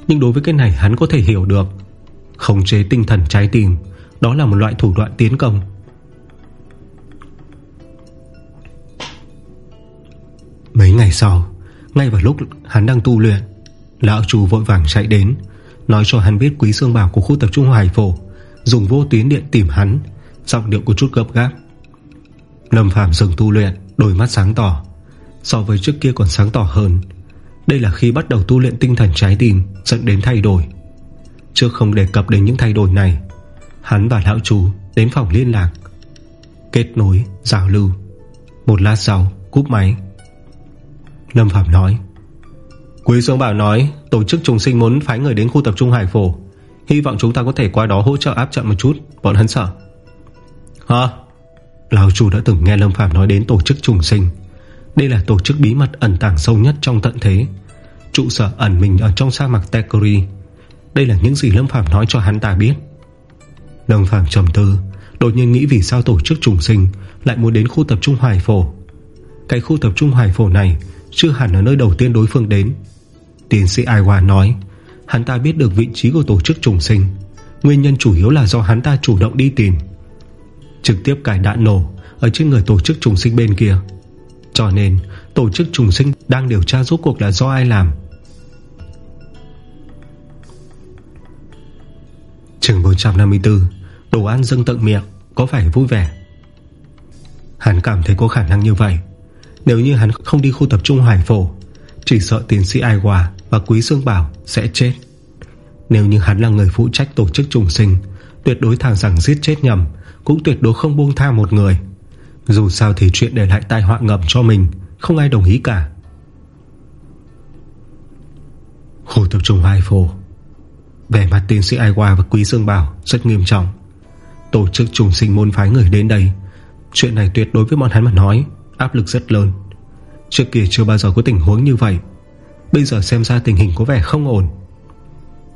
Nhưng đối với cái này hắn có thể hiểu được. Khống chế tinh thần trái tim, Đó là một loại thủ đoạn tiến công. Mấy ngày sau Ngay vào lúc hắn đang tu luyện Lão chủ vội vàng chạy đến Nói cho hắn biết quý xương bảo của khu tập trung Hoài Phổ Dùng vô tuyến điện tìm hắn Giọng điệu có chút gấp gáp. Lâm Phạm dừng tu luyện Đôi mắt sáng tỏ. So với trước kia còn sáng tỏ hơn. Đây là khi bắt đầu tu luyện tinh thần trái tim Dẫn đến thay đổi. Trước không đề cập đến những thay đổi này Hắn và lão chủ đến phòng liên lạc Kết nối, giao lưu. Một lát sau cúp máy. Lâm Phạm nói. Quý Dương Bảo nói, Tổ chức trùng sinh muốn phái người đến khu tập trung Hải Phổ. Hy vọng chúng ta có thể qua đó hỗ trợ áp trận một chút, Bọn hắn sợ. Hả? Lão chủ đã từng nghe Lâm Phạm nói đến tổ chức trùng sinh. Đây là tổ chức bí mật ẩn tàng sâu nhất trong tận thế. Trụ sở ẩn mình ở trong sa mạc tekori Đây là những gì Lâm Phạm nói cho hắn ta biết. Lâm Phạm trầm tư, Đột nhiên nghĩ vì sao tổ chức trùng sinh Lại muốn đến khu tập trung Hoài Phổ. Cái khu tập trung Hoài Phổ này chưa hẳn ở nơi đầu tiên đối phương đến. Tiến sĩ aiwa nói, Hắn ta biết được vị trí của tổ chức trùng sinh. Nguyên nhân chủ yếu là do hắn ta chủ động đi tìm. Trực tiếp cài đạn nổ Ở trên người tổ chức trùng sinh bên kia. Cho nên, tổ chức trùng sinh Đang điều tra rốt cuộc là do ai làm. Trường 454 Đồ ăn dâng tận miệng, Có phải vui vẻ? Hắn cảm thấy có khả năng như vậy. Nếu như hắn không đi khu tập trung Hoài Phổ, Chỉ sợ tiến sĩ Ai Hòa Và Quý Sương Bảo sẽ chết. Nếu như hắn là người phụ trách tổ chức trùng sinh, Tuyệt đối thẳng rằng giết chết nhầm, Cũng tuyệt đối không buông tha một người. Dù sao thì chuyện để lại tai họa ngầm cho mình, Không ai đồng ý cả. Khu tập trung Hoài Phổ. Vẻ mặt tiến sĩ Ai Hòa và Quý Dương Bảo Rất nghiêm trọng. Tổ chức trùng sinh môn phái người đến đây, Chuyện này tuyệt đối với bọn hắn mà nói. Áp lực rất lớn. Trước kia chưa bao giờ có tình huống như vậy. Bây giờ xem ra tình hình có vẻ không ổn.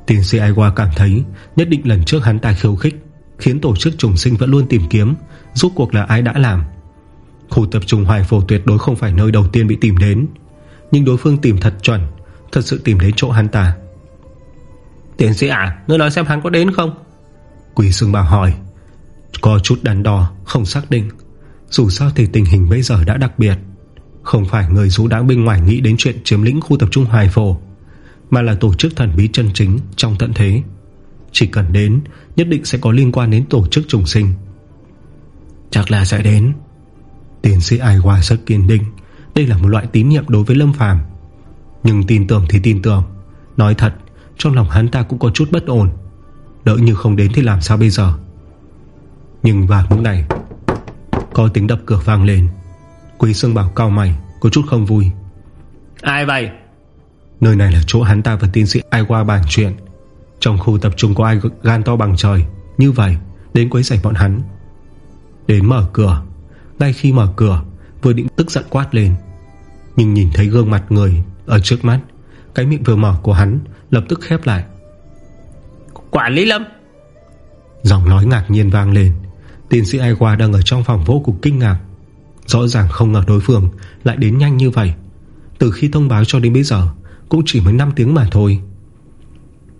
Tiến sĩ Ai Hoa cảm thấy Nhất định lần trước hắn ta khiêu khích Khiến tổ chức trùng sinh vẫn luôn tìm kiếm Rốt cuộc là ai đã làm. Khu tập trung hoài phổ tuyệt đối không phải nơi đầu tiên bị tìm đến Nhưng đối phương tìm thật chuẩn Thật sự tìm đến chỗ hắn ta. Tiến sĩ à Ngươi nói xem hắn có đến không? Quỷ Sương Bảo hỏi Có chút đắn đo không xác định Dù sao thì tình hình bây giờ đã đặc biệt. Không phải người rú đáng bên ngoài Nghĩ đến chuyện chiếm lĩnh khu tập trung hoài phổ Mà là tổ chức thần bí chân chính Trong tận thế. Chỉ cần đến nhất định sẽ có liên quan đến tổ chức trùng sinh. Chắc là sẽ đến. Tiến sĩ Ai Hoa rất kiên định. Đây là một loại tín nhiệm đối với Lâm Phàm. Nhưng tin tưởng thì tin tưởng. Nói thật Trong lòng hắn ta cũng có chút bất ổn. Đỡ như không đến thì làm sao bây giờ? Nhưng vào lúc này Có tiếng đập cửa vang lên. Quý Sương Bảo cao mày Có chút không vui. Ai vậy? Nơi này là chỗ hắn ta và tiến sĩ ai qua bàn chuyện. Trong khu tập trung có ai gan to bằng trời. Như vậy Đến quấy rầy bọn hắn. Đến mở cửa. Ngay khi mở cửa Vừa định tức giận quát lên. Nhưng nhìn thấy gương mặt người Ở trước mắt Cái miệng vừa mở của hắn Lập tức khép lại. Quản lý Lâm! Giọng nói ngạc nhiên vang lên Tiến sĩ Ai Qua đang ở trong phòng vô cùng kinh ngạc. Rõ ràng không ngờ đối phương Lại đến nhanh như vậy. Từ khi thông báo cho đến bây giờ, Cũng chỉ mới 5 tiếng mà thôi.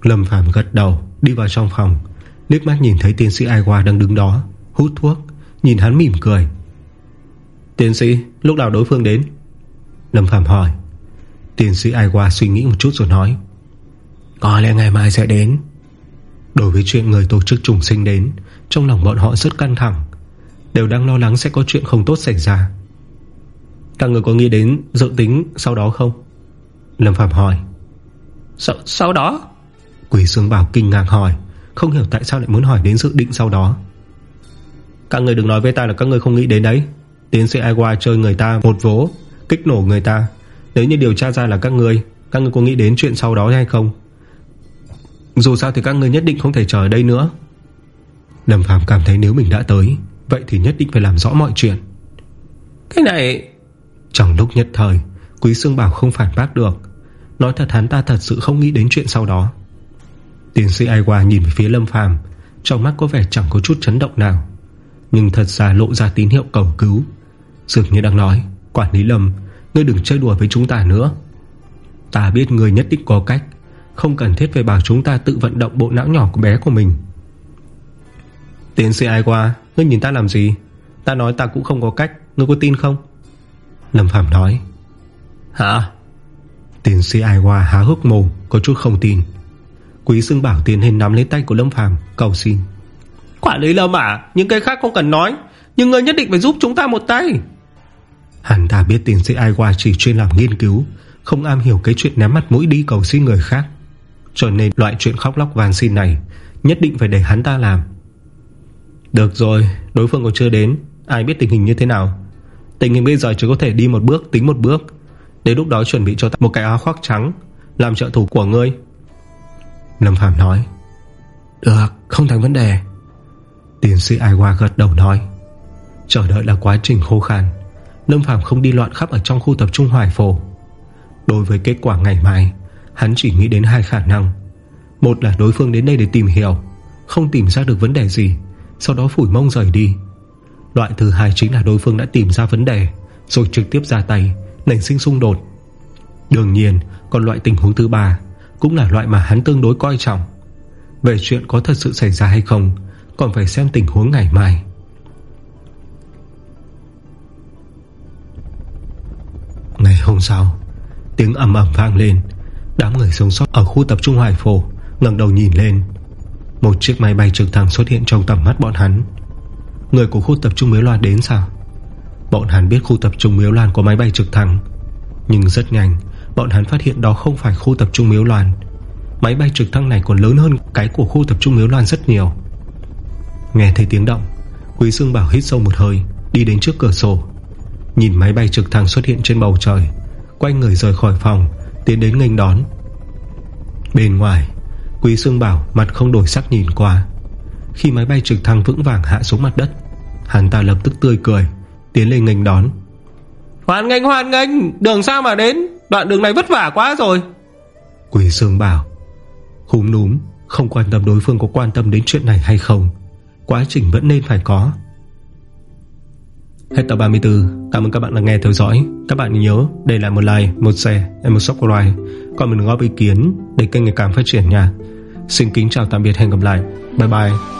Lâm Phạm gật đầu, Đi vào trong phòng. Liếc mắt nhìn thấy tiến sĩ Ai Qua đang đứng đó, Hút thuốc, Nhìn hắn mỉm cười. Tiến sĩ, lúc nào đối phương đến? Lâm Phạm hỏi. Tiến sĩ Ai Qua suy nghĩ một chút rồi nói. Có lẽ ngày mai sẽ đến. Đối với chuyện người tổ chức trùng sinh đến trong lòng bọn họ rất căng thẳng Đều đang lo lắng sẽ có chuyện không tốt xảy ra. Các người có nghĩ đến dự tính sau đó không? Lâm Phạm hỏi. Sau, sau đó? Quỷ Sương Bảo kinh ngạc hỏi Không hiểu tại sao lại muốn hỏi đến dự định sau đó. Các người đừng nói với ta là các người không nghĩ đến đấy. Tiến sĩ Ai qua chơi người ta một vố Kích nổ người ta. Nếu như điều tra ra là các người Các người có nghĩ đến chuyện sau đó hay không? Dù sao thì các người nhất định không thể chờ ở đây nữa Lâm Phàm cảm thấy nếu mình đã tới Vậy thì nhất định phải làm rõ mọi chuyện. Cái này Trong lúc nhất thời Quý Sương Bảo không phản bác được. Nói thật hắn ta thật sự không nghĩ đến chuyện sau đó. Tiến sĩ Ai Qua nhìn về phía Lâm Phàm Trong mắt có vẻ chẳng có chút chấn động nào. Nhưng thật ra lộ ra tín hiệu cầu cứu. Dường như đang nói Quản lý Lâm Ngươi đừng chơi đùa với chúng ta nữa. Ta biết ngươi nhất định có cách Không cần thiết phải bảo chúng ta tự vận động bộ não nhỏ của bé của mình Tiến sĩ ai qua Ngươi nhìn ta làm gì? Ta nói ta cũng không có cách Ngươi có tin không? Lâm Phạm nói. Hả? Tiến sĩ ai qua há hước mồm Có chút không tin. Quý xưng bảo tiến hình nắm lấy tay của Lâm Phàm Cầu xin. Quản lý Lâm à Những cái khác không cần nói Nhưng ngươi nhất định phải giúp chúng ta một tay. Hắn ta biết tiến sĩ ai qua chỉ chuyên làm nghiên cứu Không am hiểu cái chuyện ném mặt mũi đi cầu xin người khác. Cho nên loại chuyện khóc lóc van xin này Nhất định phải để hắn ta làm được rồi, Đối phương còn chưa đến. Ai biết tình hình như thế nào? Tình hình bây giờ chỉ có thể đi một bước, tính một bước. Đến lúc đó chuẩn bị cho ta một cái áo khoác trắng, Làm trợ thủ của ngươi. Lâm Phạm nói. Được, không thành vấn đề. Tiến sĩ Ai Hoa gật đầu nói. Chờ đợi là quá trình khô khan. Lâm Phàm không đi loạn khắp ở trong khu tập trung Hoài Phổ. Đối với kết quả ngày mai, Hắn chỉ nghĩ đến hai khả năng. Một là đối phương đến đây để tìm hiểu, Không tìm ra được vấn đề gì. Sau đó phủi mông rời đi. Loại thứ hai chính là đối phương đã tìm ra vấn đề, Rồi trực tiếp ra tay, Nảy sinh xung đột. Đương nhiên, còn loại tình huống thứ ba Cũng là loại mà hắn tương đối coi trọng. Về chuyện có thật sự xảy ra hay không, Còn phải xem tình huống ngày mai. Ngày hôm sau, Tiếng ầm ầm vang lên. Đám người sống sót ở khu tập trung Hoài Phổ ngẩng đầu nhìn lên. Một chiếc máy bay trực thăng xuất hiện trong tầm mắt bọn hắn. Người của khu tập trung Miếu Loan đến sao? Bọn hắn biết khu tập trung Miếu Loan có máy bay trực thăng. Nhưng rất nhanh, Bọn hắn phát hiện đó không phải khu tập trung Miếu Loan. Máy bay trực thăng này còn lớn hơn Cái của khu tập trung Miếu Loan rất nhiều. Nghe thấy tiếng động, Quý Dương Bảo hít sâu một hơi, Đi đến trước cửa sổ. Nhìn máy bay trực thăng xuất hiện trên bầu trời, Quay người rời khỏi phòng, Tiến đến nghênh đón. Bên ngoài Quý Sương Bảo mặt không đổi sắc nhìn qua. Khi máy bay trực thăng vững vàng hạ xuống mặt đất Hắn ta lập tức tươi cười Tiến lên nghênh đón. Hoàn nghênh hoàn nghênh Đường sao mà đến Đoạn đường này vất vả quá rồi. Quý Sương Bảo Húm núm Không quan tâm đối phương có quan tâm đến chuyện này hay không Quá trình vẫn nên phải có. Hết tập 34 Cảm ơn các bạn đã nghe theo dõi. Các bạn nhớ để lại một like, một share, một subscribe còn mình góp ý kiến, để kênh ngày càng phát triển nha. Xin kính chào tạm biệt, hẹn gặp lại. Bye bye.